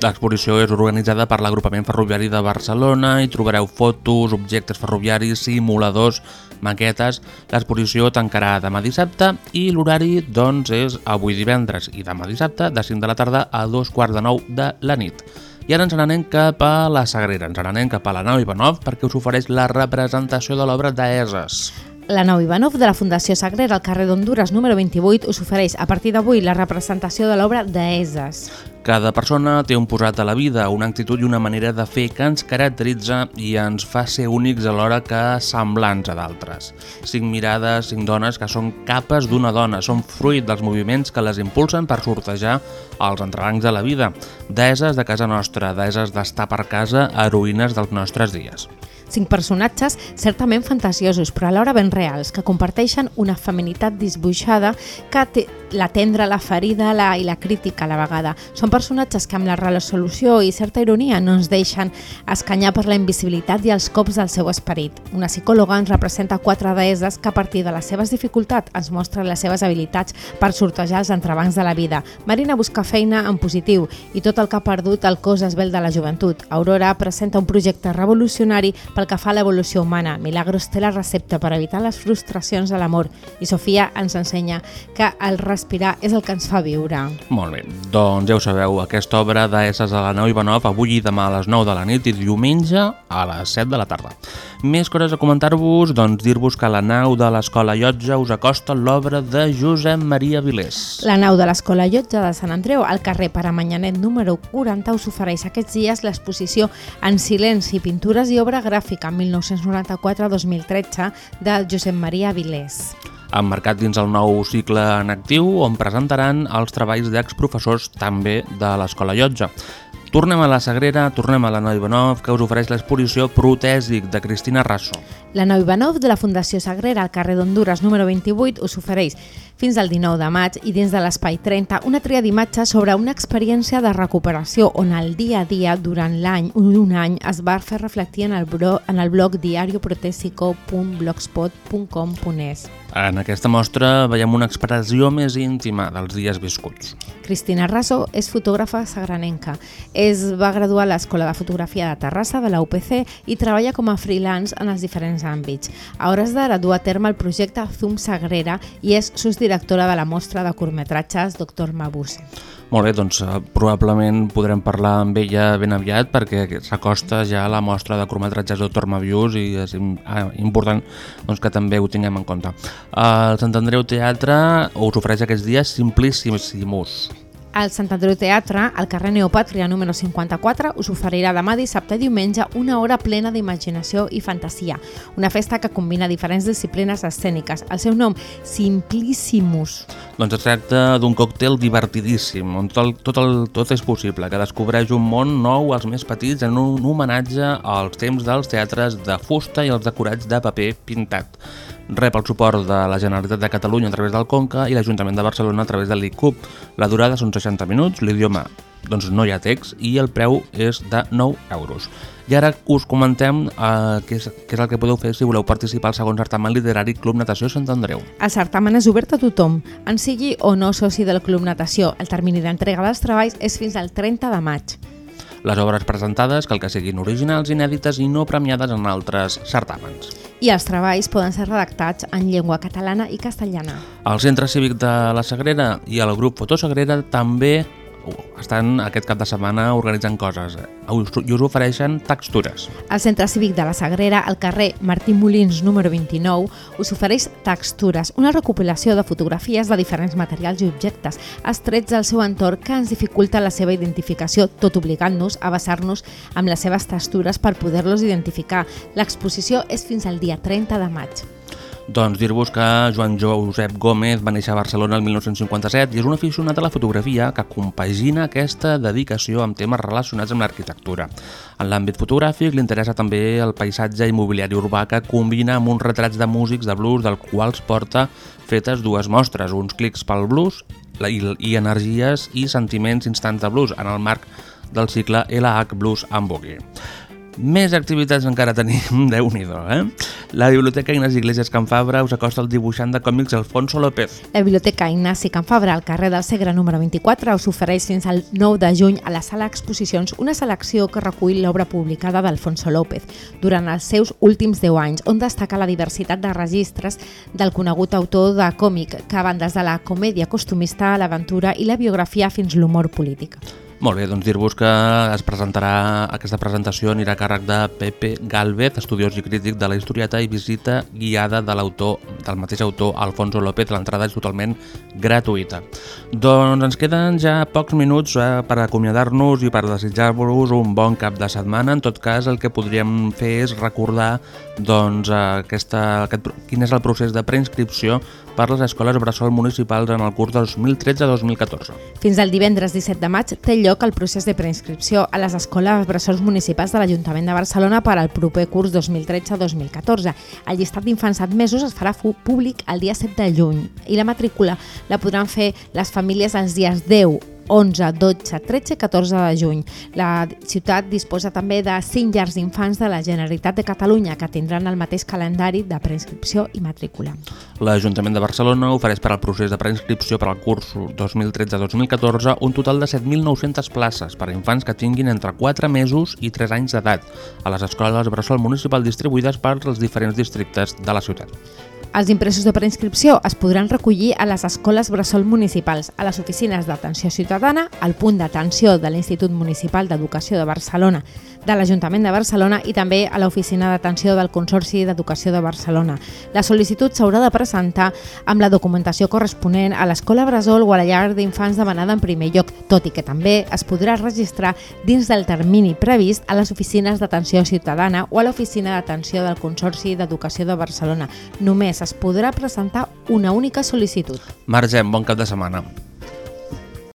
L'exposició és organitzada per l'Agrupament Ferroviari de Barcelona i trobareu fotos, objectes ferroviaris, simuladors, maquetes. L'exposició tancarà demà dissabte i l'horari doncs, és avui divendres i demà dissabte de 5 de la tarda a dos quarts de nou de la nit. I ara ens n'anem cap a la Sagrera, ens n'anem cap a la nau Ivanov perquè us ofereix la representació de l'obra d'Eses. La Nau Ivanov de la Fundació Sagrera al carrer d'Honduras número 28 us ofereix a partir d'avui la representació de l'obra d'Eses. Cada persona té un posat a la vida, una actitud i una manera de fer que ens caracteritza i ens fa ser únics alhora que semblants a d'altres. Cinc mirades, cinc dones que són capes d'una dona, són fruit dels moviments que les impulsen per sortejar els entrebancs de la vida, deses de casa nostra, deses d'estar per casa, heroïnes dels nostres dies. Cinc personatges certament fantasiosos, però alhora ben reals, que comparteixen una feminitat disbuixada que té la ferida la, i la crítica a la vegada. Són personatges que amb la resolució i certa ironia no ens deixen escanyar per la invisibilitat i els cops del seu esperit. Una psicòloga ens representa quatre deeses que a partir de les seves dificultats ens mostren les seves habilitats per sortejar els entrebancs de la vida. Marina busca feina en positiu i tot el que ha perdut el cos esbel de la joventut. Aurora presenta un projecte revolucionari pel que fa a l'evolució humana. Milagros té la recepta per evitar les frustracions de l'amor i Sofia ens ensenya que el respirar és el que ens fa viure. Molt bé, doncs ja ho sabeu, aquesta obra d'Esses a la nau Ivanov avui i demà a les 9 de la nit i diumenge a les 7 de la tarda. Més coses a comentar-vos, doncs dir-vos que la nau de l'Escola Llotja us acosta l'obra de Josep Maria Vilés. La nau de l'Escola Llotja de Sant Andreu, al carrer Paramanyanet número 40, us ofereix aquests dies l'exposició En silenci, pintures i obra gràfica 1994-2013 de Josep Maria Vilés. Emmarcat dins el nou cicle en actiu on presentaran els treballs d'exprofessors també de l'Escola Llotja. Tornem a la Sagrera, tornem a la Noi Ivanov, que us ofereix l'exposició Protèsic de Cristina Rasso. La Nau Ivanov de la Fundació Sagrera al carrer d'Honduras número 28 us ofereix fins al 19 de maig i dins de l'Espai 30 una tria d'imatges sobre una experiència de recuperació on el dia a dia durant l'any, un any, es va fer reflectir en el, bro, en el blog diarioprotesico.blogspot.com.es. En aquesta mostra veiem una expressió més íntima dels dies viscuts. Cristina Raso és fotògrafa sagranenca. Es va graduar a l'Escola de Fotografia de Terrassa de la UPC i treballa com a freelance en els diferents àmbits. A hores d'ara du a terme el projecte Zoom Sagrera i és sosdirectora de la mostra de curtmetratges Dr. Mabuse. Molt bé, doncs eh, probablement podrem parlar amb ella ben aviat perquè s'acosta ja a la mostra de curtmetratges Dr. Mabius i és ah, important doncs, que també ho tinguem en compte. El Sant Andreu Teatre us ofereix aquests dies Simplissimus. Al Sant Andreu Teatre, al carrer Neopàtria número 54, us oferirà demà dissabte i diumenge una hora plena d'imaginació i fantasia. Una festa que combina diferents disciplines escèniques. El seu nom, Simplissimus. Doncs es tracta d'un còctel divertidíssim, on tot, el, tot, el, tot és possible, que descobreix un món nou als més petits en un homenatge als temps dels teatres de fusta i els decorats de paper pintat. Rep el suport de la Generalitat de Catalunya a través del Conca i l'Ajuntament de Barcelona a través de l'ICUP. La durada són 60 minuts, l'idioma doncs no hi ha text i el preu és de 9 euros. I ara us comentem eh, què, és, què és el que podeu fer si voleu participar al segon certamen literari Club Natació Sant Andreu. El certamen és obert a tothom, en sigui o no soci del Club Natació. El termini d'entrega dels treballs és fins al 30 de maig. Les obres presentades cal que siguin originals, inèdites i no premiades en altres certàmens. I els treballs poden ser redactats en llengua catalana i castellana. El Centre Cívic de la Sagrera i el grup Fotosagrera també estan aquest cap de setmana organitzant coses i us ofereixen textures. El Centre Cívic de la Sagrera, al carrer Martí Molins número 29, us ofereix Textures, una recopilació de fotografies de diferents materials i objectes estrets del seu entorn que ens dificulta la seva identificació, tot obligant-nos a basar-nos amb les seves textures per poder-los identificar. L'exposició és fins al dia 30 de maig. Doncs dir-vos que Joan Josep Gómez va néixer a Barcelona el 1957 i és un aficionat a la fotografia que compagina aquesta dedicació amb temes relacionats amb l'arquitectura. En l'àmbit fotogràfic li interessa també el paisatge immobiliari urbà que combina amb uns retrats de músics de blues del quals porta fetes dues mostres, uns clics pel blues i, energies i sentiments instants de blues en el marc del cicle LH Blues Boogie. Més activitats encara tenim, [LAUGHS] déu nhi eh? La Biblioteca Ignasi Iglesias Can Fabra us acosta el dibuixant de còmics Alfonso López. La Biblioteca Ignasi Can Fabra, al carrer del Segre número 24, us ofereix fins al 9 de juny a la sala exposicions una selecció que recull l'obra publicada d'Alfonso López durant els seus últims 10 anys, on destaca la diversitat de registres del conegut autor de còmic, que van des de la comèdia costumista a l'aventura i la biografia fins l'humor polític. Molt bé, doncs dir-vos que es presentarà, aquesta presentació anirà a càrrec de Pepe Galvez, estudiós i crític de la historieta i visita guiada de l'autor, del mateix autor, Alfonso López. L'entrada és totalment gratuïta. Doncs ens queden ja pocs minuts eh, per acomiadar-nos i per desitjar-vos un bon cap de setmana. En tot cas, el que podríem fer és recordar doncs, aquesta, aquest, quin és el procés de preinscripció per les escoles bressol municipals en el curs 2013-2014. Fins al divendres 17 de maig té lloc el procés de preinscripció a les escoles bressols municipals de l'Ajuntament de Barcelona per al proper curs 2013-2014. El llistat d'infants admesos es farà públic el dia 7 de juny i la matrícula la podran fer les famílies els dies 10, 11, 12, 13 i 14 de juny. La ciutat disposa també de 5 llars d'infants de la Generalitat de Catalunya que tindran el mateix calendari de preinscripció i matrícula. L'Ajuntament de Barcelona ofereix per al procés de preinscripció per al curs 2013-2014 un total de 7.900 places per a infants que tinguin entre 4 mesos i 3 anys d'edat a les escoles bressol municipal distribuïdes per als diferents districtes de la ciutat. Els impressos de preinscripció es podran recollir a les escoles bressol municipals, a les oficines d'atenció ciutadana, al punt d'atenció de l'Institut Municipal d'Educació de Barcelona, de l'Ajuntament de Barcelona i també a l'oficina d'atenció del Consorci d'Educació de Barcelona. La sol·licitud s'haurà de presentar amb la documentació corresponent a l'escola bressol o a la llar d'infants demanada en primer lloc, tot i que també es podrà registrar dins del termini previst a les oficines d'atenció ciutadana o a l'oficina d'atenció del Consorci d'Educació de Barcelona. Només es podrà presentar una única sol·licitud. Margem, bon cap de setmana.